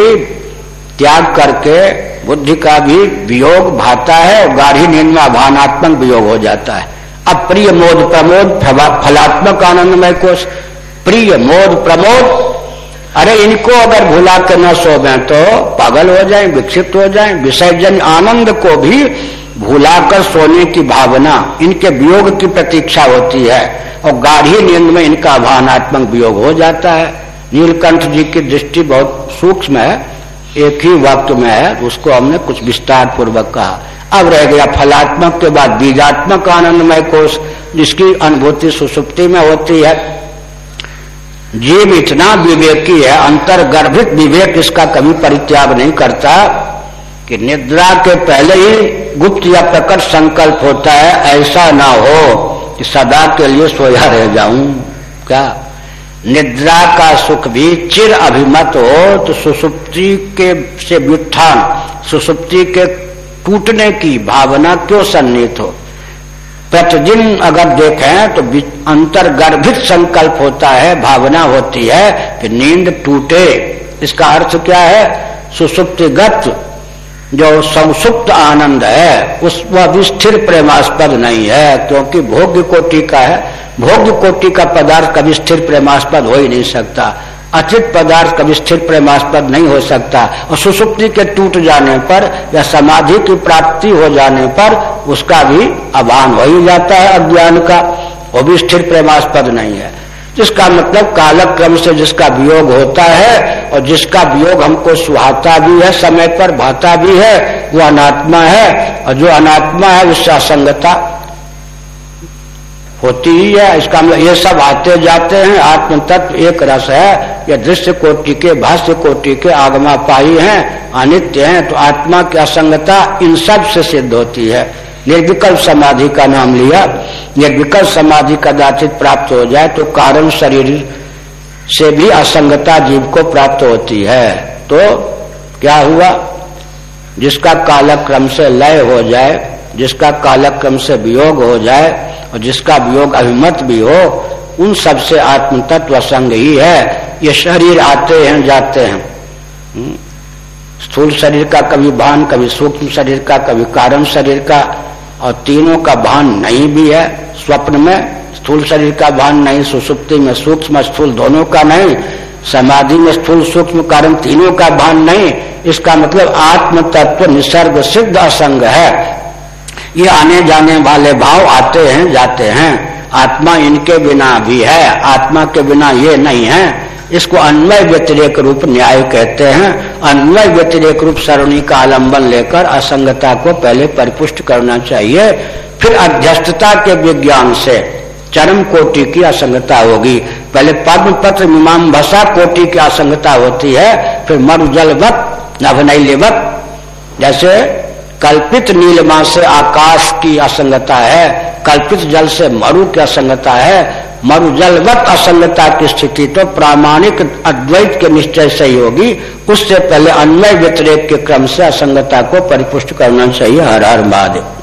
त्याग करके बुद्धि का भी वियोग भाता है और गाढ़ी नींद में अभानात्मक वियोग हो जाता है। अब प्रिय मोद प्रमोद फलात्मक आनंदमय कोष प्रिय मोद प्रमोद, अरे इनको अगर भुला के न सोवे तो पागल हो जाए विकसित हो जाए, विसर्जन आनंद को भी भुलाकर सोने की भावना, इनके वियोग की प्रतीक्षा होती है, और गाढ़ी नींद में इनका भावनात्मक वियोग हो जाता है। नीलकंठ जी की दृष्टि बहुत सूक्ष्म है एक ही वक्त में है, उसको हमने कुछ विस्तार पूर्वक कहा। अब रह गया फलात्मक के बाद बीजात्मक आनंदमय कोष, जिसकी अनुभूति सुसुप्ति में होती है। जीव इतना विवेकी है, अंतर्गर्भित विवेक इसका कभी परित्याग नहीं करता कि निद्रा के पहले ही गुप्त या प्रकट संकल्प होता है, ऐसा ना हो कि सदा के लिए सोया रह जाऊँ। क्या? निद्रा का सुख भी चिर अभिमत हो तो सुसुप्ति के से व्युत्थान सुसुप्ति के टूटने की भावना क्यों सन्निहित हो? प्रतिदिन अगर देखें तो अंतर्गर्भित संकल्प होता है, भावना होती है कि नींद टूटे। इसका अर्थ क्या है? सुसुप्तिगत जो संसुप्त आनंद है, उस वह भी स्थिर प्रेमास्पद नहीं है, क्योंकि भोग्य कोटि का है। भोग्य कोटि का पदार्थ कभी स्थिर प्रेमास्पद हो ही नहीं सकता। अचित पदार्थ कभी स्थिर प्रेमास्पद नहीं हो सकता। और सुसुप्ति के टूट जाने पर या समाधि की प्राप्ति हो जाने पर उसका भी अभान हो ही जाता है अज्ञान का। वो भी स्थिर प्रेमास्पद नहीं है। जिसका मतलब कालक्रम से जिसका वियोग होता है और जिसका वियोग हमको सुहाता भी है, समय पर भाता भी है, वो अनात्मा है। और जो अनात्मा है, उससे असंगता होती ही है। इसका मतलब ये सब आते जाते हैं आत्म तत्व एक रस है। ये दृश्य कोटि के, भाष्य कोटि के आगमा पाई हैं, अनित्य हैं तो आत्मा की असंगता इन सबसे सिद्ध होती है। निर्विकल्प समाधि का नाम लिया। निर्विकल्प समाधि कदाचित प्राप्त हो जाए तो कारण शरीर से भी असंगता जीव को प्राप्त होती है। तो क्या हुआ? जिसका कालक्रम से लय हो जाए, जिसका कालक्रम से वियोग हो जाए और जिसका वियोग अभिमत भी हो, उन सबसे आत्म तत्व संग ही है। ये शरीर आते हैं, जाते हैं। हम्म। स्थूल शरीर का कभी भान, कभी सूक्ष्म शरीर का, कभी कारण शरीर का। और तीनों का भान नहीं भी है, स्वप्न में, स्थूल शरीर का भान नहीं, सुसुप्ति में सूक्ष्म स्थूल दोनों का नहीं, समाधि में स्थूल सूक्ष्म कारण तीनों का भान नहीं, इसका मतलब आत्म तत्व निसर्ग सिद्ध असंग है। ये आने जाने वाले भाव आते हैं, जाते हैं। आत्मा इनके बिना भी है, आत्मा के बिना ये नहीं है। इसको अन्वय व्यतिरेक रूप न्याय कहते हैं। अन्वय व्यतिरेक रूप सरणी का आलंबन लेकर असंगता को पहले परिपुष्ट करना चाहिए। फिर अध्यस्तता के विज्ञान से चरम कोटि की असंगता होगी। पहले पद्म पत्र मीमाम भसा कोटि की असंगता होती है, फिर मरुजलवत नभनैलेवत जैसे कल्पित नीलमा से आकाश की असंगता है, कल्पित जल से मरु की असंगता है मरु जलवत असंगता की स्थिति तो प्रामाणिक अद्वैत के निश्चय से ही होगी। उससे पहले अन्वय व्यतिरेक के क्रम से असंगता को परिपुष्ट करना चाहिए। हर हर महादेव।